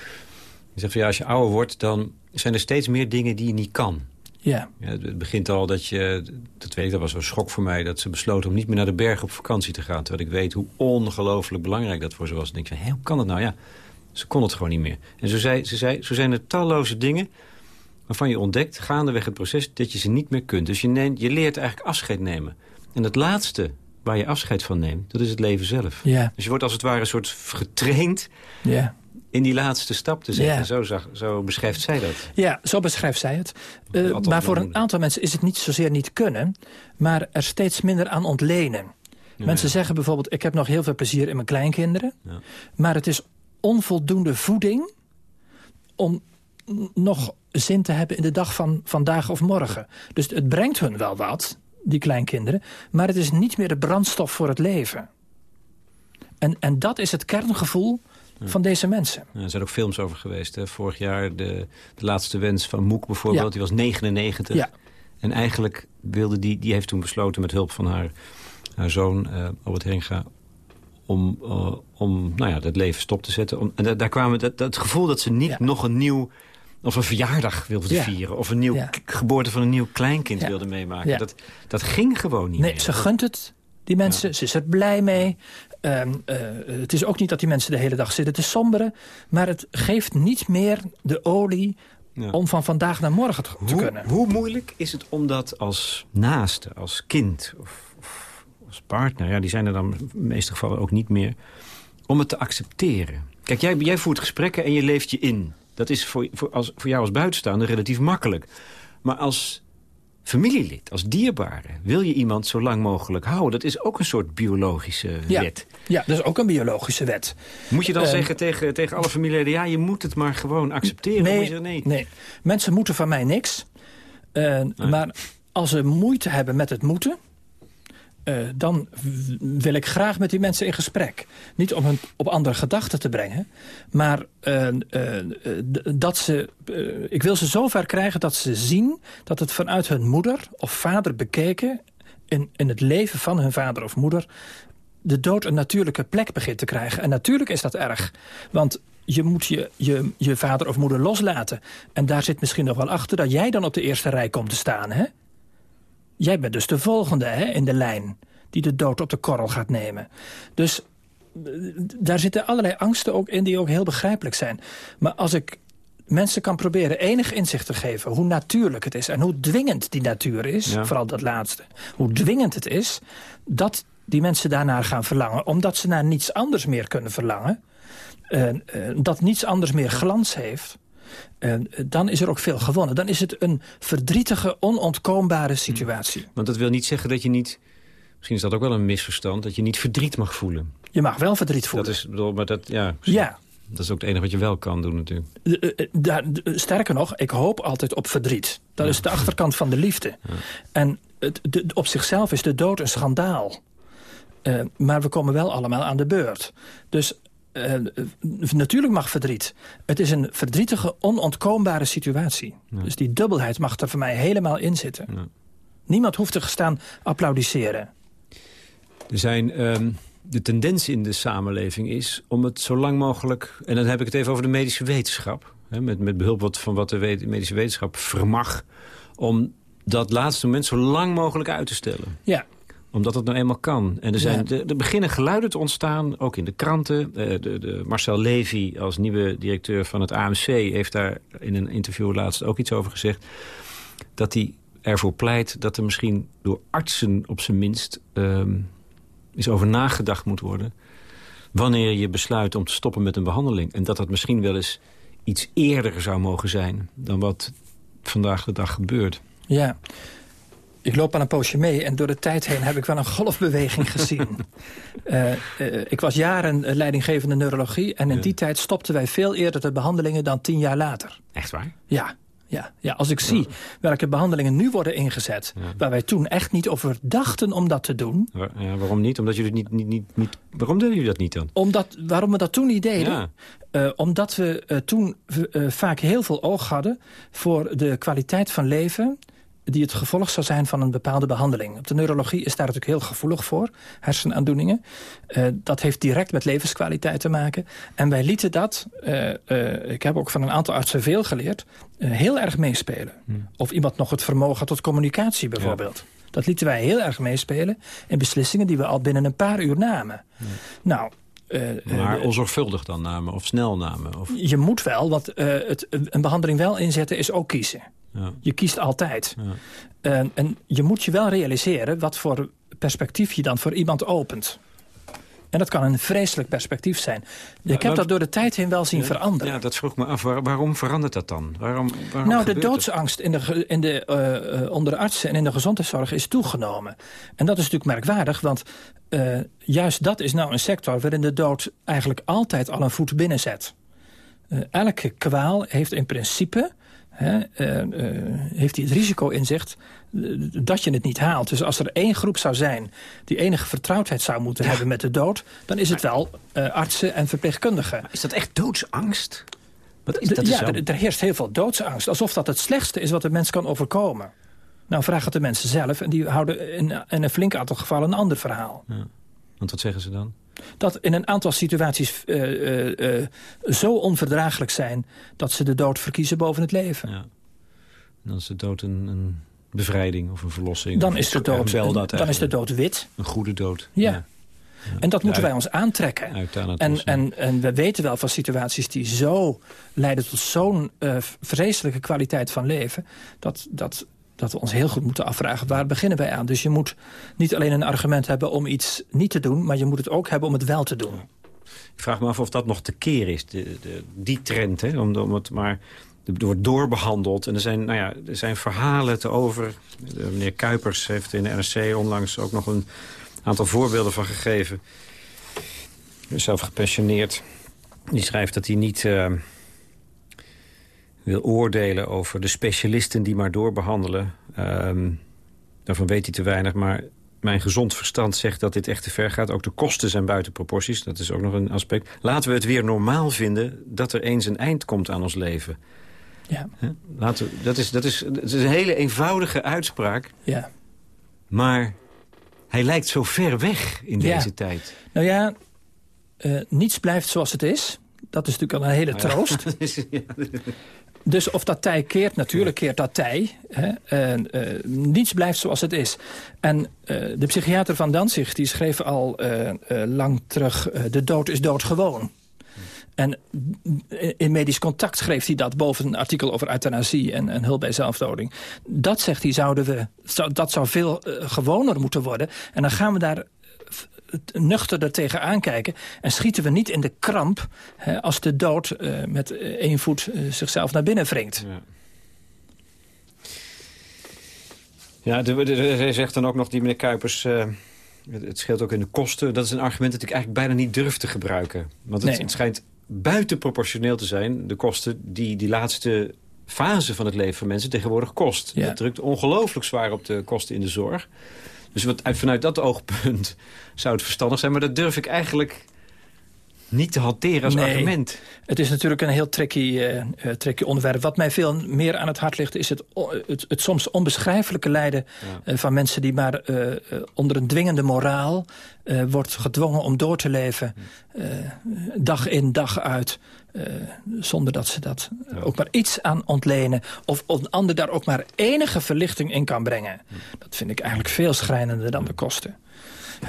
Die zegt van ja, als je ouder wordt dan zijn er steeds meer dingen die je niet kan. Ja. ja. Het begint al dat je, dat weet ik, dat was een schok voor mij... dat ze besloten om niet meer naar de berg op vakantie te gaan. Terwijl ik weet hoe ongelooflijk belangrijk dat voor ze was. Denk ik, van, hoe kan dat nou? Ja, ze kon het gewoon niet meer. En zo, zei, ze zei, zo zijn er talloze dingen waarvan je ontdekt, gaandeweg het proces... dat je ze niet meer kunt. Dus je, neemt, je leert eigenlijk afscheid nemen. En het laatste waar je afscheid van neemt, dat is het leven zelf. Ja. Dus je wordt als het ware een soort getraind... Ja in die laatste stap te zetten. Zo, zag, zo beschrijft zij dat. Ja, zo beschrijft zij het. Uh, maar voor een aantal mensen is het niet zozeer niet kunnen... maar er steeds minder aan ontlenen. mensen zeggen bijvoorbeeld... ik heb nog heel veel plezier in mijn kleinkinderen... Ja. maar het is onvoldoende voeding... om nog zin te hebben in de dag van vandaag of morgen. Dus het brengt hun wel wat, die kleinkinderen... maar het is niet meer de brandstof voor het leven. En, en dat is het kerngevoel van deze mensen. Ja, er zijn ook films over geweest. Hè? Vorig jaar de, de laatste wens van Moek bijvoorbeeld. Die was 99. Ja. En eigenlijk wilde die, die heeft toen besloten met hulp van haar, haar zoon uh, Albert Heringa... om, uh, om nou ja, dat leven stop te zetten. Om, en daar kwamen dat, dat gevoel dat ze niet nog een nieuw of een verjaardag wilde ja. vieren. Of een nieuw ja. geboorte van een nieuw kleinkind ja. wilde meemaken. Dat, dat ging gewoon niet Nee, meer. ze gunt het, die mensen. Ze is er blij mee. Um, uh, het is ook niet dat die mensen de hele dag zitten te somberen. Maar het geeft niet meer de olie ja. om van vandaag naar morgen te, hoe, kunnen. Hoe moeilijk is het om dat als naaste, als kind of, of als partner... Ja, die zijn er dan in de meeste gevallen ook niet meer... om het te accepteren? Kijk, jij, jij voert gesprekken en je leeft je in. Dat is voor, voor, als, voor jou als buitenstaander relatief makkelijk. Maar als familielid, als dierbare... wil je iemand zo lang mogelijk houden. Dat is ook een soort biologische ja. wet. Ja, dat is ook een biologische wet. Moet je dan uh, zeggen tegen, tegen alle familieleden... ja, je moet het maar gewoon accepteren? Nee, je nee? nee, mensen moeten van mij niks. Uh, nee. Maar als ze moeite hebben met het moeten... Uh, dan wil ik graag met die mensen in gesprek. Niet om hen op andere gedachten te brengen. Maar uh, uh, dat ze, ik wil ze zover krijgen dat ze zien... dat het vanuit hun moeder of vader bekeken... in, in het leven van hun vader of moeder... de dood een natuurlijke plek begint te krijgen. En natuurlijk is dat erg. Want je moet je, je, je vader of moeder loslaten. En daar zit misschien nog wel achter dat jij dan op de eerste rij komt te staan, hè? Jij bent dus de volgende hè, in de lijn... die de dood op de korrel gaat nemen. Dus daar zitten allerlei angsten ook in die ook heel begrijpelijk zijn. Maar als ik mensen kan proberen enig inzicht te geven... hoe natuurlijk het is en hoe dwingend die natuur is, vooral dat laatste... hoe dwingend het is dat die mensen daarnaar gaan verlangen... omdat ze naar niets anders meer kunnen verlangen... Uh, uh, dat niets anders meer glans heeft... Uh, dan is er ook veel gewonnen. Dan is het een verdrietige, onontkoombare situatie. Want dat wil niet zeggen dat je niet... Misschien is dat ook wel een misverstand... dat je niet verdriet mag voelen. Je mag wel verdriet voelen. Dat is, bedoel, maar dat, ja, ja. Dat is ook het enige wat je wel kan doen natuurlijk. Daar, sterker nog, ik hoop altijd op verdriet. Dat is de achterkant van de liefde. En het, de, op zichzelf is de dood een schandaal. Uh, maar we komen wel allemaal aan de beurt. Dus uh, natuurlijk mag verdriet. Het is een verdrietige, onontkoombare situatie. Dus die dubbelheid mag er voor mij helemaal in zitten. Ja. Niemand hoeft te gestaan applaudisseren. Er zijn... Um de tendens in de samenleving is om het zo lang mogelijk... en dan heb ik het even over de medische wetenschap... Hè, met, met behulp van wat de medische wetenschap vermag... om dat laatste moment zo lang mogelijk uit te stellen. Ja. Omdat het nou eenmaal kan. En er, zijn, er, beginnen geluiden te ontstaan, ook in de kranten. De, de, de Marcel Levy als nieuwe directeur van het AMC... heeft daar in een interview laatst ook iets over gezegd... dat hij ervoor pleit dat er misschien door artsen op zijn minst... Ehm, is over nagedacht moet worden... wanneer je besluit om te stoppen met een behandeling. En dat dat misschien wel eens iets eerder zou mogen zijn... dan wat vandaag de dag gebeurt. Ja, ik loop aan een poosje mee en door de tijd heen heb ik wel een golfbeweging gezien. uh, uh, ik was jaren leidinggevende neurologie en in die tijd stopten wij veel eerder de behandelingen dan tien jaar later. Echt waar? Ja. Ja, ja, als ik zie welke behandelingen nu worden ingezet... waar wij toen echt niet over dachten om dat te doen... Ja, waarom niet? Omdat jullie niet, niet, niet, niet... Waarom deden jullie dat niet dan? Omdat, waarom we dat toen niet deden? Uh, omdat we uh, toen uh, vaak heel veel oog hadden... voor de kwaliteit van leven die het gevolg zou zijn van een bepaalde behandeling. De neurologie is daar natuurlijk heel gevoelig voor, hersenaandoeningen. Uh, dat heeft direct met levenskwaliteit te maken. En wij lieten dat, uh, uh, ik heb ook van een aantal artsen veel geleerd... heel erg meespelen. Hmm. Of iemand nog het vermogen had tot communicatie bijvoorbeeld. Ja. Dat lieten wij heel erg meespelen in beslissingen die we al binnen een paar uur namen. Hmm. Nou, uh, maar onzorgvuldig dan namen of snel namen? Of... Je moet wel, want uh, het, een behandeling wel inzetten is ook kiezen. Ja. Je kiest altijd. Ja. Uh, en je moet je wel realiseren wat voor perspectief je dan voor iemand opent. En dat kan een vreselijk perspectief zijn. Ik heb dat door de tijd heen wel zien veranderen. Ja, dat vroeg me af. Waar, waarom verandert dat dan? Waarom, waarom nou, de doodsangst in de, in de, uh, onder de artsen en in de gezondheidszorg is toegenomen. En dat is natuurlijk merkwaardig, want uh, juist dat is nou een sector... waarin de dood eigenlijk altijd al een voet binnenzet. Uh, elke kwaal heeft in principe He, uh, uh, heeft hij het risico in zich dat je het niet haalt. Dus als er één groep zou zijn die enige vertrouwdheid zou moeten ja. hebben met de dood... dan is het wel uh, artsen en verpleegkundigen. Is dat echt doodsangst? Wat is dat ja, zo? er heerst heel veel doodsangst. Alsof dat het slechtste is wat een mens kan overkomen. Nou, vraag het de mensen zelf. En die houden in, in een flink aantal gevallen een ander verhaal. Ja. Want wat zeggen ze dan? Dat in een aantal situaties uh, uh, uh, zo onverdraaglijk zijn... dat ze de dood verkiezen boven het leven. Ja. Dan is de dood een, een bevrijding of een verlossing. Dan, is de, dood, een, dan is de dood wit. Een goede dood. Ja. ja. En dat moeten wij ons aantrekken. En, en, en we weten wel van situaties die zo leiden tot zo'n vreselijke kwaliteit van leven... dat, dat dat we ons heel goed moeten afvragen, waar beginnen wij aan? Dus je moet niet alleen een argument hebben om iets niet te doen... maar je moet het ook hebben om het wel te doen. Ik vraag me af of dat nog te keer is, de, die trend. Hè? Om, het maar wordt doorbehandeld. En er zijn, nou ja, er zijn verhalen te over. De, meneer Kuipers heeft in de NRC onlangs ook nog een aantal voorbeelden van gegeven. Zelf gepensioneerd. Die schrijft dat hij niet... Uh, wil oordelen over de specialisten die maar doorbehandelen. Um, daarvan weet hij te weinig, maar mijn gezond verstand zegt dat dit echt te ver gaat. Ook de kosten zijn buiten proporties, dat is ook nog een aspect. Laten we het weer normaal vinden dat er eens een eind komt aan ons leven. Ja. Laten we, dat, is, dat, is, dat is een hele eenvoudige uitspraak. Ja. Maar hij lijkt zo ver weg in deze tijd. Nou ja, uh, niets blijft zoals het is. Dat is natuurlijk al een hele troost. Dus of dat tij keert, natuurlijk keert dat tij. Hè, en, uh, niets blijft zoals het is. En uh, de psychiater van Danzig die schreef al uh, lang terug... de dood is doodgewoon. En in medisch contact schreef hij dat boven een artikel over euthanasie en, en hulp bij zelfdoding. Dat, zegt hij, zouden we, zou, dat zou veel gewoner moeten worden. En dan gaan we daar nuchterder tegen aankijken. En schieten we niet in de kramp hè, als de dood uh, met één voet uh, zichzelf naar binnen wringt. Ja. Ja, hij zegt dan ook nog, die meneer Kuipers... Uh, het scheelt ook in de kosten. Dat is een argument dat ik eigenlijk bijna niet durf te gebruiken. Want het, nee. het schijnt buitenproportioneel te zijn... de kosten die die laatste fase van het leven van mensen tegenwoordig kost. Ja. Dat drukt ongelooflijk zwaar op de kosten in de zorg. Dus wat, vanuit dat oogpunt zou het verstandig zijn. Maar dat durf ik eigenlijk niet te hanteren als nee, argument. Het is natuurlijk een heel tricky, uh, tricky onderwerp. Wat mij veel meer aan het hart ligt... is het, het, het soms onbeschrijfelijke lijden ja. uh, van mensen... die maar uh, onder een dwingende moraal wordt gedwongen om door te leven. dag in, dag uit. Zonder dat ze dat ja. ook maar iets aan ontlenen. Of een ander daar ook maar enige verlichting in kan brengen. Dat vind ik eigenlijk veel schrijnender dan de kosten.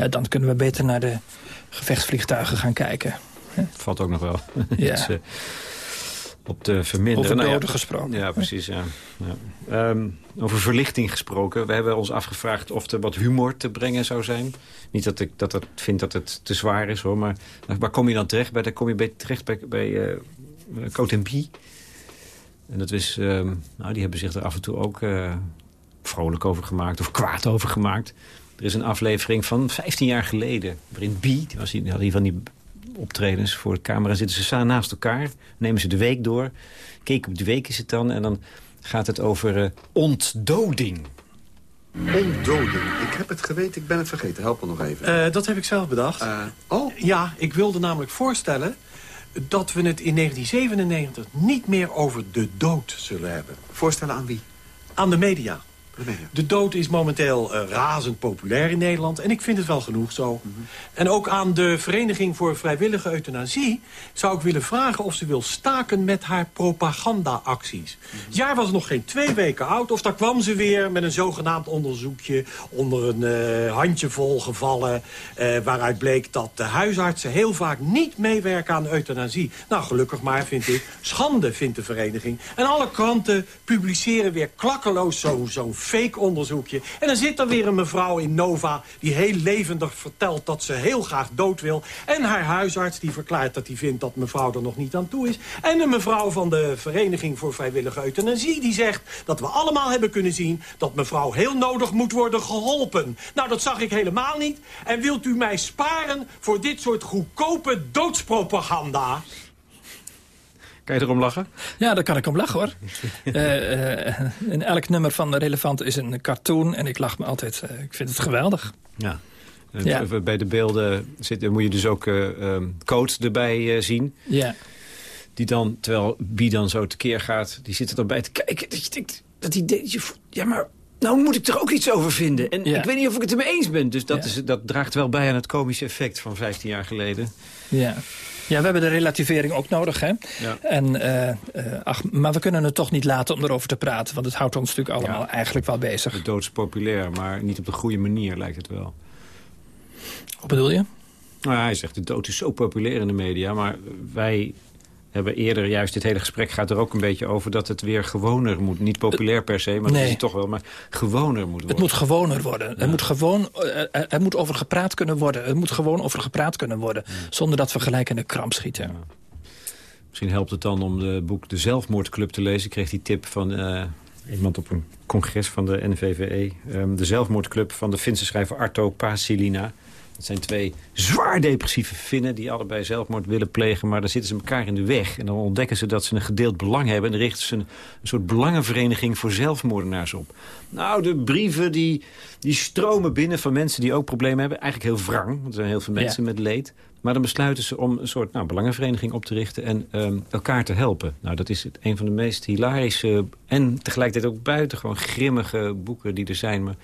dan kunnen we beter naar de gevechtsvliegtuigen gaan kijken. Valt ook nog wel. Ja. Iets, uh, op te verminderen. Over doden nou, ja, gesproken. Ja, precies. Ja. ja. Um, over verlichting gesproken. We hebben ons afgevraagd of er wat humor te brengen zou zijn. Niet dat ik dat, dat vind dat het te zwaar is, hoor. Maar waar kom je dan terecht? Bij, daar kom je bij, terecht bij, bij uh, En dat is, um, nou, die hebben zich er af en toe ook uh, vrolijk over gemaakt. Of kwaad over gemaakt. Er is een aflevering van 15 jaar geleden. Waarin B, die, was, die had van die optredens voor de camera. Zitten ze samen naast elkaar. Nemen ze de week door. Kijk op de week is het dan. En dan gaat het over uh, ontdoding. Ontdoding. Ik heb het geweten, ik ben het vergeten. Help me nog even. Uh, dat heb ik zelf bedacht. Uh, oh? Ja, ik wilde namelijk voorstellen dat we het in 1997 niet meer over de dood zullen hebben. Voorstellen aan wie? Aan de media. De dood is momenteel uh, razend populair in Nederland. En ik vind het wel genoeg zo. Mm -hmm. En ook aan de Vereniging voor Vrijwillige Euthanasie... zou ik willen vragen of ze wil staken met haar propagandaacties. Mm -hmm. Het jaar was nog geen twee weken oud. Of daar kwam ze weer met een zogenaamd onderzoekje... onder een uh, handjevol gevallen... Uh, waaruit bleek dat de huisartsen heel vaak niet meewerken aan euthanasie. Nou, gelukkig maar, vind ik. Schande, vindt de vereniging. En alle kranten publiceren weer klakkeloos zo'n zo fake onderzoekje. En dan zit er weer een mevrouw in Nova die heel levendig vertelt dat ze heel graag dood wil. En haar huisarts die verklaart dat hij vindt dat mevrouw er nog niet aan toe is. En een mevrouw van de Vereniging voor Vrijwillige Euthanasie die zegt dat we allemaal hebben kunnen zien dat mevrouw heel nodig moet worden geholpen. Nou, dat zag ik helemaal niet. En wilt u mij sparen voor dit soort goedkope doodspropaganda? Kan je erom lachen? Ja, daar kan ik om lachen hoor. uh, uh, in elk nummer van Relevant is een cartoon en ik lach me altijd. Uh, ik vind het geweldig. Ja. ja. Bij de beelden zit, moet je dus ook um, code erbij zien. Ja. Die dan, terwijl Bie dan zo tekeer gaat, die zit er dan bij te kijken. Dat je denkt, dat die, ja maar nou moet ik er ook iets over vinden. En ja. ik weet niet of ik het ermee eens ben. Dus dat, ja. is, dat draagt wel bij aan het komische effect van 15 jaar geleden. Ja. Ja, we hebben de relativering ook nodig. Hè? Ja. En, uh, uh, ach, maar we kunnen het toch niet laten om erover te praten. Want het houdt ons natuurlijk allemaal ja. eigenlijk wel bezig. De dood is populair, maar niet op de goede manier lijkt het wel. Wat bedoel je? Nou, hij zegt de dood is zo populair in de media. Maar wij hebben eerder juist dit hele gesprek gaat er ook een beetje over... dat het weer gewoner moet. Niet populair per se, maar nee. dat is het toch wel. Maar gewoner moet worden. Het moet gewoner worden. Ja. Er, moet gewoon, er, er, moet over gepraat kunnen worden. Er moet gewoon over gepraat kunnen worden. Ja. Zonder dat we gelijk in de kramp schieten. Ja. Misschien helpt het dan om het boek De Zelfmoordclub te lezen. Ik kreeg die tip van uh, iemand op een congres van de NVVE. Um, de Zelfmoordclub van de Finse schrijver Arto Pasilina. Het zijn twee zwaar depressieve Finnen die allebei zelfmoord willen plegen... maar dan zitten ze elkaar in de weg. En dan ontdekken ze dat ze een gedeeld belang hebben... en dan richten ze een, een soort belangenvereniging voor zelfmoordenaars op. Nou, de brieven die, die stromen binnen van mensen die ook problemen hebben. Eigenlijk heel wrang, want er zijn heel veel mensen ja. met leed. Maar dan besluiten ze om een soort nou, belangenvereniging op te richten... en um, elkaar te helpen. Nou, dat is het, een van de meest hilarische... en tegelijkertijd ook buitengewoon grimmige boeken die er zijn... Maar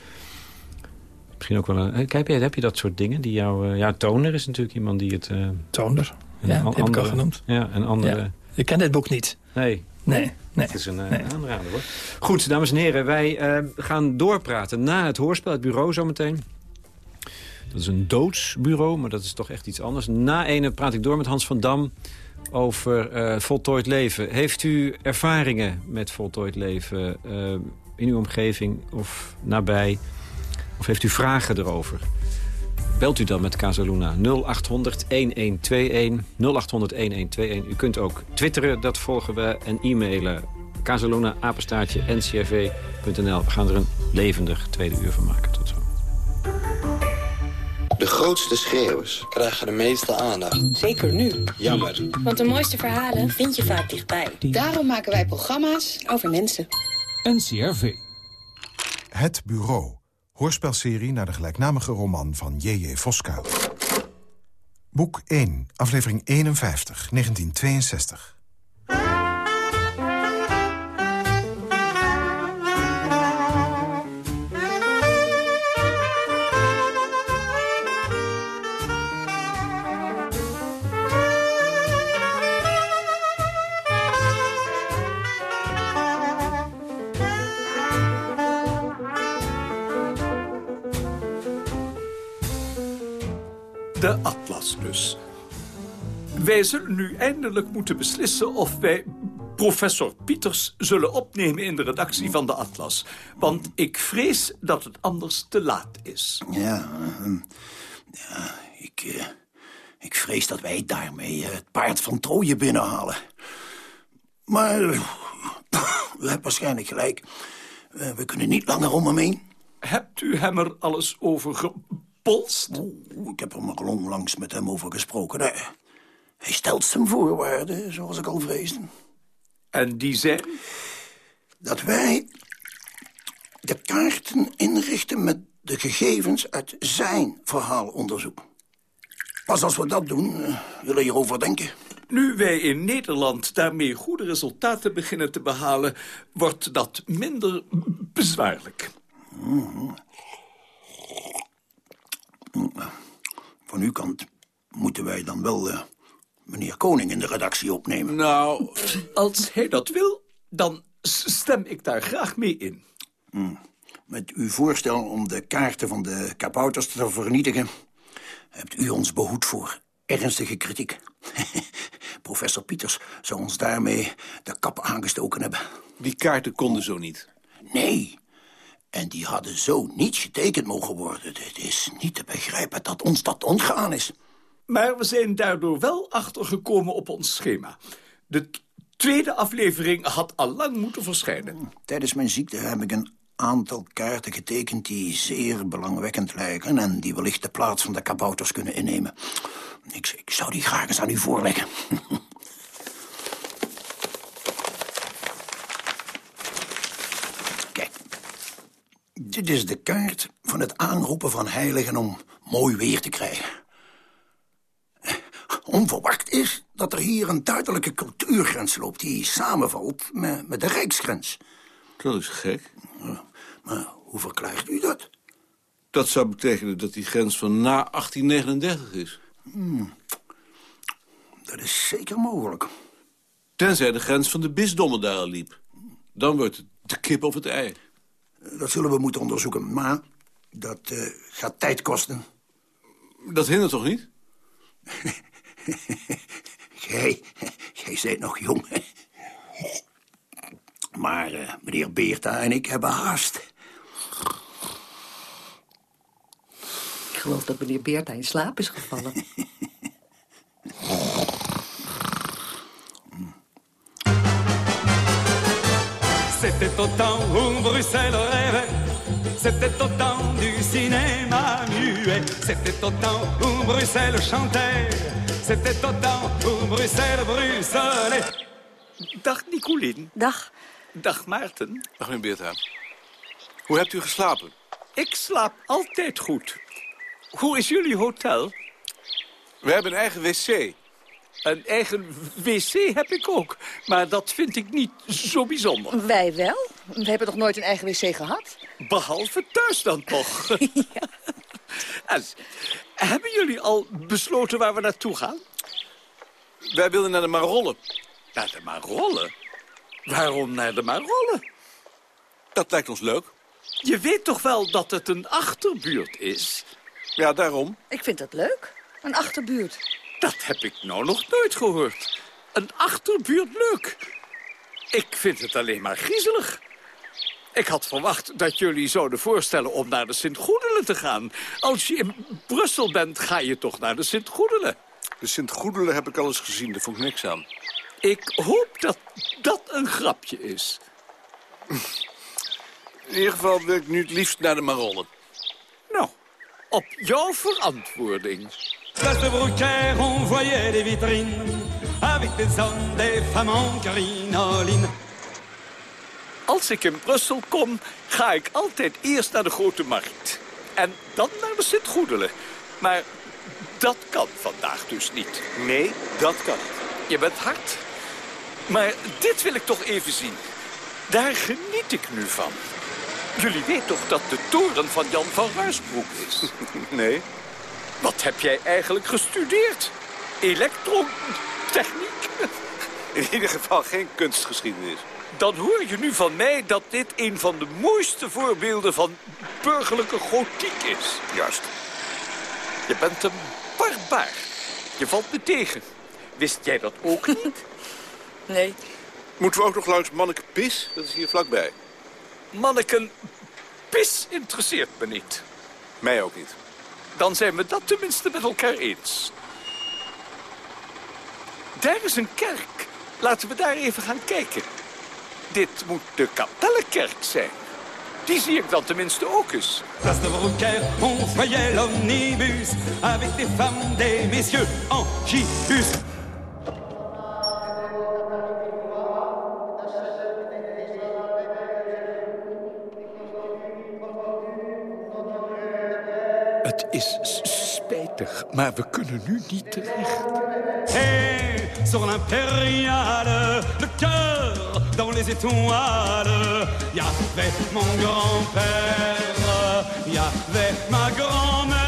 misschien ook wel een... Kijk, heb je dat soort dingen? Die jou, uh, ja, Toner is natuurlijk iemand die het... Uh, Toner, ja, heb ik al genoemd. Ja, en andere... Ja. Ik ken dit boek niet. Nee, Nee, nee. Het is een aanrader hoor. Goed, dames en heren, wij uh, gaan doorpraten na het hoorspel, het bureau zometeen. Dat is een doodsbureau, maar dat is toch echt iets anders. Na ene praat ik door met Hans van Dam over uh, voltooid leven. Heeft u ervaringen met voltooid leven in uw omgeving of nabij? Of heeft u vragen erover? Belt u dan met Casaluna 0800 1121 0800 1121. U kunt ook twitteren, dat volgen we, en e-mailen. Casaluna, apenstaartje, ncrv.nl. We gaan er een levendig tweede uur van maken. Tot zo. De grootste schreeuwers krijgen de meeste aandacht. Zeker nu. Jammer. Want de mooiste verhalen vind je vaak dichtbij. Daarom maken wij programma's over mensen. NCRV. Het Bureau. Hoorspelserie naar de gelijknamige roman van J.J. Voskuil. Boek 1, aflevering 51, 1962. De Atlas dus. Wij zullen nu eindelijk moeten beslissen of wij professor Pieters zullen opnemen in de redactie van de Atlas. Want ik vrees dat het anders te laat is. Ja, uh, ja ik, uh, ik vrees dat wij daarmee uh, het paard van Troje binnenhalen. Maar u hebt waarschijnlijk gelijk. we kunnen niet langer om hem heen. Hebt u hem er alles over gepolst? Oh, ik heb er maar onlangs met hem over gesproken. Nee, hij stelt zijn voorwaarden, zoals ik al vreesde. En die zijn? Dat wij de kaarten inrichten met de gegevens uit zijn verhaalonderzoek. Pas als we dat doen, uh, willen hierover denken. Nu wij in Nederland daarmee goede resultaten beginnen te behalen... wordt dat minder bezwaarlijk. Mm -hmm. Van uw kant moeten wij dan wel uh, meneer Koning in de redactie opnemen. Nou, als hij dat wil, dan stem ik daar graag mee in. Mm. Met uw voorstel om de kaarten van de kabouters te vernietigen... hebt u ons behoed voor ernstige kritiek. Professor Pieters zou ons daarmee de kap aangestoken hebben. Die kaarten konden zo niet. Nee, en die hadden zo niet getekend mogen worden. Het is niet te begrijpen dat ons dat ontgaan is. Maar we zijn daardoor wel achtergekomen op ons schema. De tweede aflevering had al lang moeten verschijnen. Tijdens mijn ziekte heb ik een aantal kaarten getekend... die zeer belangwekkend lijken... en die wellicht de plaats van de kabouters kunnen innemen. Ik, ik zou die graag eens aan u voorleggen. dit is de kaart van het aanroepen van heiligen om mooi weer te krijgen. Onverwacht is dat er hier een duidelijke cultuurgrens loopt... die samenvalt met, met de rijksgrens. Dat is gek. Maar hoe verklaart u dat? Dat zou betekenen dat die grens van na 1839 is. Hmm. Dat is zeker mogelijk. Tenzij de grens van de bisdommen daar liep. Dan wordt het de kip of het ei. Dat zullen we moeten onderzoeken, maar dat uh, gaat tijd kosten. Dat hindert toch niet? jij, jij bent nog jong. Maar uh, meneer Beerta en ik hebben haast. Ik geloof dat meneer Beerta in slaap is gevallen. C'était au temps où Bruxelles rêvait C'était au temps du cinéma muet C'était au temps où Bruxelles chantait C'était au temps où Bruxelles bruxelait Dag Nicolien. Dag. Dag Maarten. Dag meneer Beerta. Hoe hebt u geslapen? Ik slaap altijd goed. Hoe is jullie hotel? We hebben een eigen wc. Een eigen wc heb ik ook. Maar dat vind ik niet zo bijzonder. Wij wel. We hebben nog nooit een eigen wc gehad. Behalve thuis dan toch. ja. En, hebben jullie al besloten waar we naartoe gaan? Wij willen naar de Marollen. Naar de Marollen? Waarom naar de Marollen? Dat lijkt ons leuk. Je weet toch wel dat het een achterbuurt is? Ja, daarom. Ik vind dat leuk. Een achterbuurt. Dat heb ik nou nog nooit gehoord. Een achterbuurt leuk. Ik vind het alleen maar griezelig. Ik had verwacht dat jullie zouden voorstellen om naar de Sint-Goedelen te gaan. Als je in Brussel bent, ga je toch naar de Sint-Goedelen? De Sint-Goedelen heb ik al eens gezien, daar vond ik niks aan. Ik hoop dat dat een grapje is. In ieder geval wil ik nu het liefst naar de Marollen. Nou, op jouw verantwoording. Place de Brocaire, on voyait des vitrines Avec des hommes, des femmes en crinoline Als ik in Brussel kom, ga ik altijd eerst naar de Grote Markt. En dan naar de Sint-Goedelen. Maar dat kan vandaag dus niet. Nee, dat kan Je bent hard. Maar dit wil ik toch even zien. Daar geniet ik nu van. Jullie weten toch dat de toren van Jan van Ruisbroek is? Nee. Wat heb jij eigenlijk gestudeerd? Elektrotechniek? In ieder geval geen kunstgeschiedenis. Dan hoor je nu van mij dat dit een van de mooiste voorbeelden van burgerlijke gotiek is. Juist. Je bent een barbaar. Je valt me tegen. Wist jij dat ook niet? Nee. Moeten we ook nog langs Manneke Pis? Dat is hier vlakbij. Manneken, pis interesseert me niet. Mij ook niet. Dan zijn we dat tenminste met elkaar eens. Daar is een kerk. Laten we daar even gaan kijken. Dit moet de kapellenkerk zijn. Die zie ik dan tenminste ook eens. Place de Brocaire, on voyait l'omnibus Avec des femmes, des messieurs en gibus Het is spijtig, maar we kunnen nu niet terecht. Et sur l'impériale, le cœur dans les étoiles. Y avait mon grand-père, y avait ma grand-mère.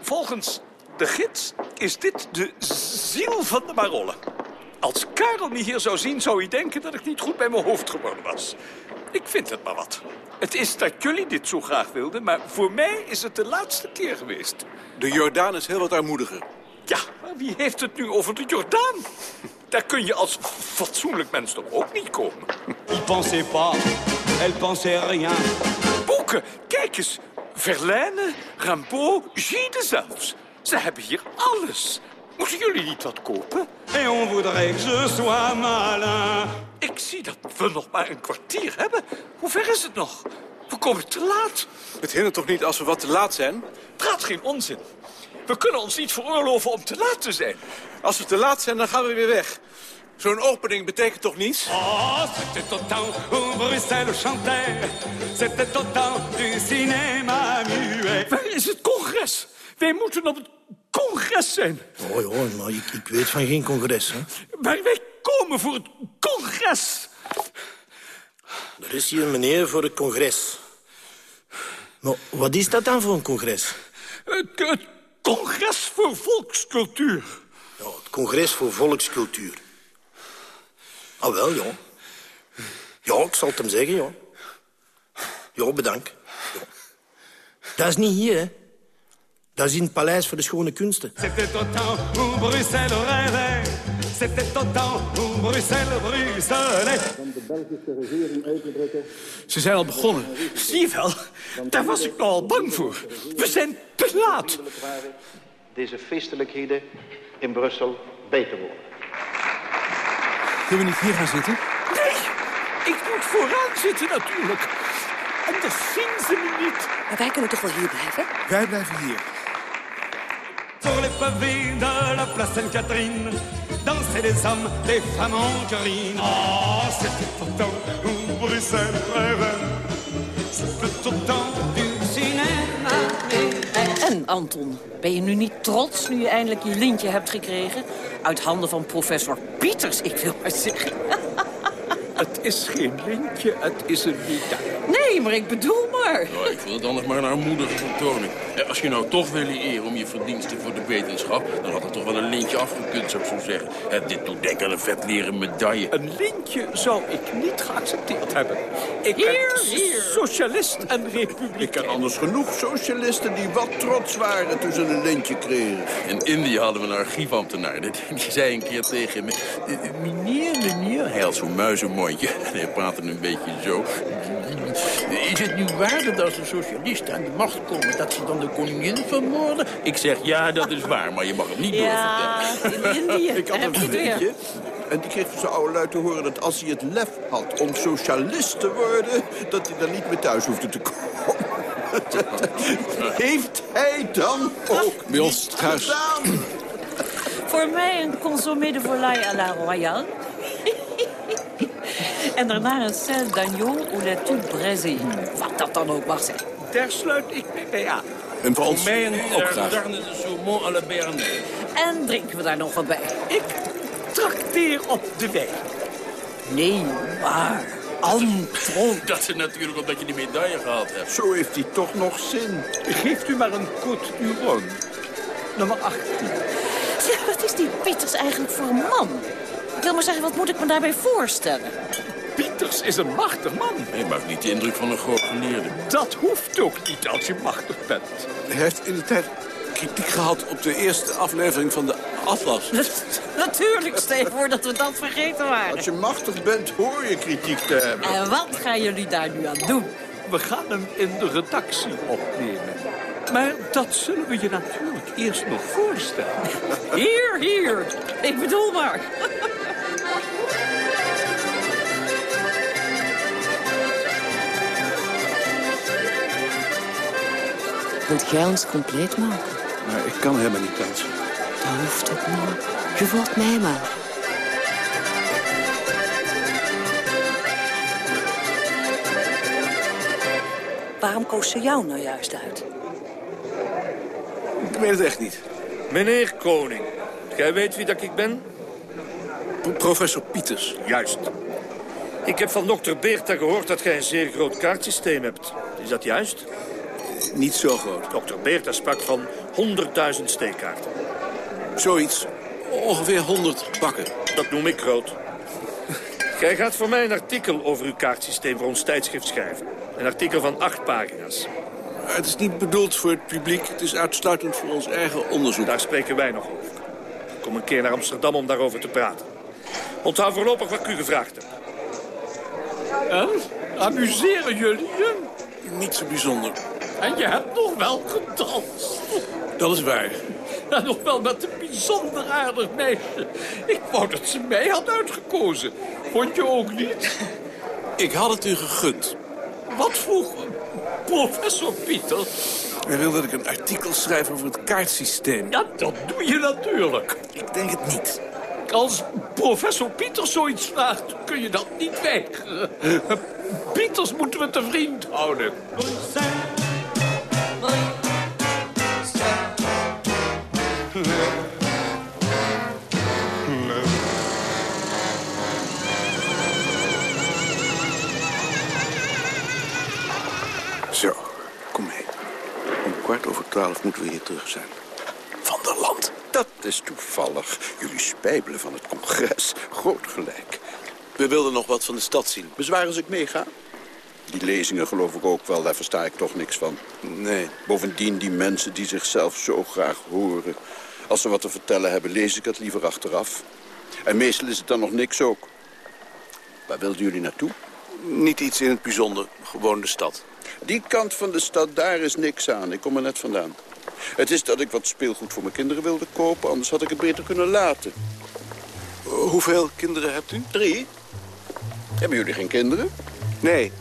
Volgens de gids is dit de ziel van de Marollen. Als Karel me hier zou zien, zou hij denken dat ik niet goed bij mijn hoofd geworden was. Ik vind het maar wat. Het is dat jullie dit zo graag wilden, maar voor mij is het de laatste keer geweest. De Jordaan is heel wat armoediger. Ja, maar wie heeft het nu over de Jordaan? Daar kun je als fatsoenlijk mens toch ook niet komen? Il pensait pas, elle pensait rien. Boeken, kijk eens. Verlaine, Rimbaud, Gide zelfs. Ze hebben hier alles. Moeten jullie niet wat kopen? Et on voudrait que je sois malin. Ik zie dat we nog maar een kwartier hebben. Hoe ver is het nog? We komen te laat. Het hindert toch niet als we wat te laat zijn? Praat geen onzin. We kunnen ons niet veroorloven om te laat te zijn. Als we te laat zijn, dan gaan we weer weg. Zo'n opening betekent toch niets? Oh, c'était au temps où Bruxelles chantait. C'était au temps du cinéma muet. Waar is het congres? Wij moeten op het congres zijn. Oh ja, maar ik, ik weet van geen congres. Hè. Maar wij komen voor het congres. Er is hier een meneer voor het congres. Maar wat is dat dan voor een congres? Het, het congres voor volkscultuur. Ja, het congres voor volkscultuur. Ah, wel, ja. Ja, ik zal het hem zeggen, ja. Ja, bedankt. Ja. Dat is niet hier, hè. Dat is in het Paleis voor de Schone Kunsten. C'était au temps où Bruxelles rêvait. C'était au temps où Bruxelles bruxelait. Ze zijn al begonnen. Zie je wel, daar was ik nou al bang voor. We zijn te laat. Deze feestelijkheden in Brussel bij te wonen. Kunnen we niet hier gaan zitten? Nee, ik moet vooraan zitten natuurlijk. Anders zien ze me niet. Maar wij kunnen toch wel hier blijven? Wij blijven hier. Sur les pavés de la place Sainte-Catherine, dansaient des hommes, des femmes en carine. Oh, c'était au temps où Bruxelles rêvait. C'était au temps du cinéma. En Anton, ben je nu niet trots nu je eindelijk je lintje hebt gekregen? Uit handen van professor Pieters, ik wil maar zeggen. Het is geen lintje, het is een medaille. Nee, maar ik bedoel maar. Nou, ik het dan nog maar een armoedige vertoning. Als je nou toch wil eren om je verdiensten voor de wetenschap... dan had er toch wel een lintje afgekund, zou ik zo zeggen. Dit doet denken aan een vet leren medaille. Een lintje zou ik niet geaccepteerd hebben. Ik Hier, ben hier. socialist en republikein. Ik ken anders genoeg socialisten die wat trots waren toen ze een lintje kregen. In Indië hadden we een archiefambtenaar. Die die zei een keer tegen me... "Eh, Meneer, meneer... Hij had zo'n muizenmondje. En hij praatte een beetje zo. Is het nu waar dat als de socialisten aan de macht komen... dat ze dan de koningin vermoorden? Ik zeg, ja, dat is waar, maar je mag het niet Ja, doorvertellen. in Indië. Ik had Heb een vriendje. En die kreeg van zijn oude lui te horen dat als hij het lef had om socialist te worden... dat hij dan niet meer thuis hoefde te komen. Heeft hij dan ook Bij ons thuis. gedaan? Voor mij een consommé de volaille à la royale. en daarna een sel d'agneau ou la toute braisée. Wat dat dan ook mag zijn. Daar sluit ik bij aan. En voor ons Mij een ook graag. darne de saumon à la béarnaise. En drinken we daar nog wat bij? Ik trakteer op de wijn. Nee, maar... Antron. Dat is natuurlijk omdat je die medaille gehad hebt. Zo heeft hij toch nog zin. Geeft u maar een Côte Huron. Nummer 18. Ja, wat is die Pieters eigenlijk voor een man? Ik wil maar zeggen, wat moet ik me daarbij voorstellen? Pieters is een machtig man. Hij maakt niet de indruk van een groot geleerde. Dat hoeft ook niet als je machtig bent. Hij heeft in de tijd kritiek gehad op de eerste aflevering van de Atlas. Natuurlijk, stel je voor dat we dat vergeten waren. Als je machtig bent, hoor je kritiek te hebben. En wat gaan jullie daar nu aan doen? We gaan hem in de redactie opnemen. Maar dat zullen we je natuurlijk eerst nog voorstellen. Hier, hier. Ik bedoel maar. Wilt jij ons compleet maken? Maar ik kan helemaal niet dansen. Dat hoeft ook niet. Je wordt mij maar. Waarom koos ze jou nou juist uit? Ik weet het echt niet. Meneer Koning, jij weet wie dat ik ben? Professor Pieters. Juist. Ik heb van dokter Beerta gehoord dat jij een zeer groot kaartsysteem hebt. Is dat juist? Niet zo groot. Dokter Beerta sprak van 100.000 steekkaarten. Zoiets. Ongeveer 100 bakken. Dat noem ik groot. Jij gaat voor mij een artikel over uw kaartsysteem voor ons tijdschrift schrijven. Een artikel van acht pagina's. Het is niet bedoeld voor het publiek. Het is uitsluitend voor ons eigen onderzoek. Daar spreken wij nog over. Kom een keer naar Amsterdam om daarover te praten. Onthoud voorlopig wat ik u gevraagd heb. En? Amuseren jullie je? Niet zo bijzonder. En je hebt nog wel gedanst. Dat is waar. En nog wel met een bijzonder aardig meisje. Ik wou dat ze mij had uitgekozen. Vond je ook niet? Ik had het u gegund. Wat vroeg professor Pieter? Hij wil dat ik een artikel schrijf over het kaartsysteem. Ja, dat doe je natuurlijk. Ik denk het niet. Als professor Pieters zoiets vraagt, kun je dat niet weigeren. Pieters moeten we te vriend houden. Moeten we hier terug zijn. Van der Land. Dat is toevallig. Jullie spijbelen van het congres. Groot gelijk. We wilden nog wat van de stad zien. Bezwaar als ik meega? Die lezingen geloof ik ook wel, daar versta ik toch niks van. Nee. Bovendien die mensen die zichzelf zo graag horen. Als ze wat te vertellen hebben, lees ik het liever achteraf. En meestal is het dan nog niks ook. Waar wilden jullie naartoe? Niet iets in het bijzonder, gewoon de stad. Die kant van de stad, daar is niks aan. Ik kom er net vandaan. Het is dat ik wat speelgoed voor mijn kinderen wilde kopen, anders had ik het beter kunnen laten. Hoeveel kinderen hebt u? Drie. Hebben jullie geen kinderen? Nee.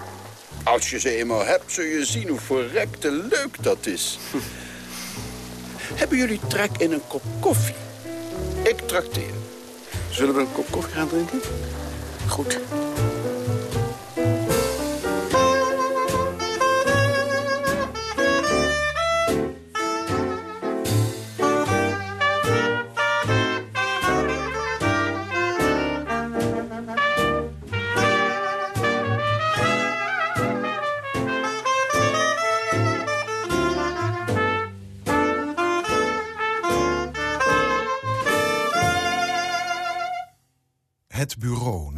Als je ze eenmaal hebt, zul je zien hoe verrekte leuk dat is. Hebben jullie trek in een kop koffie? Ik trakteer. Zullen we een kop koffie gaan drinken? Goed.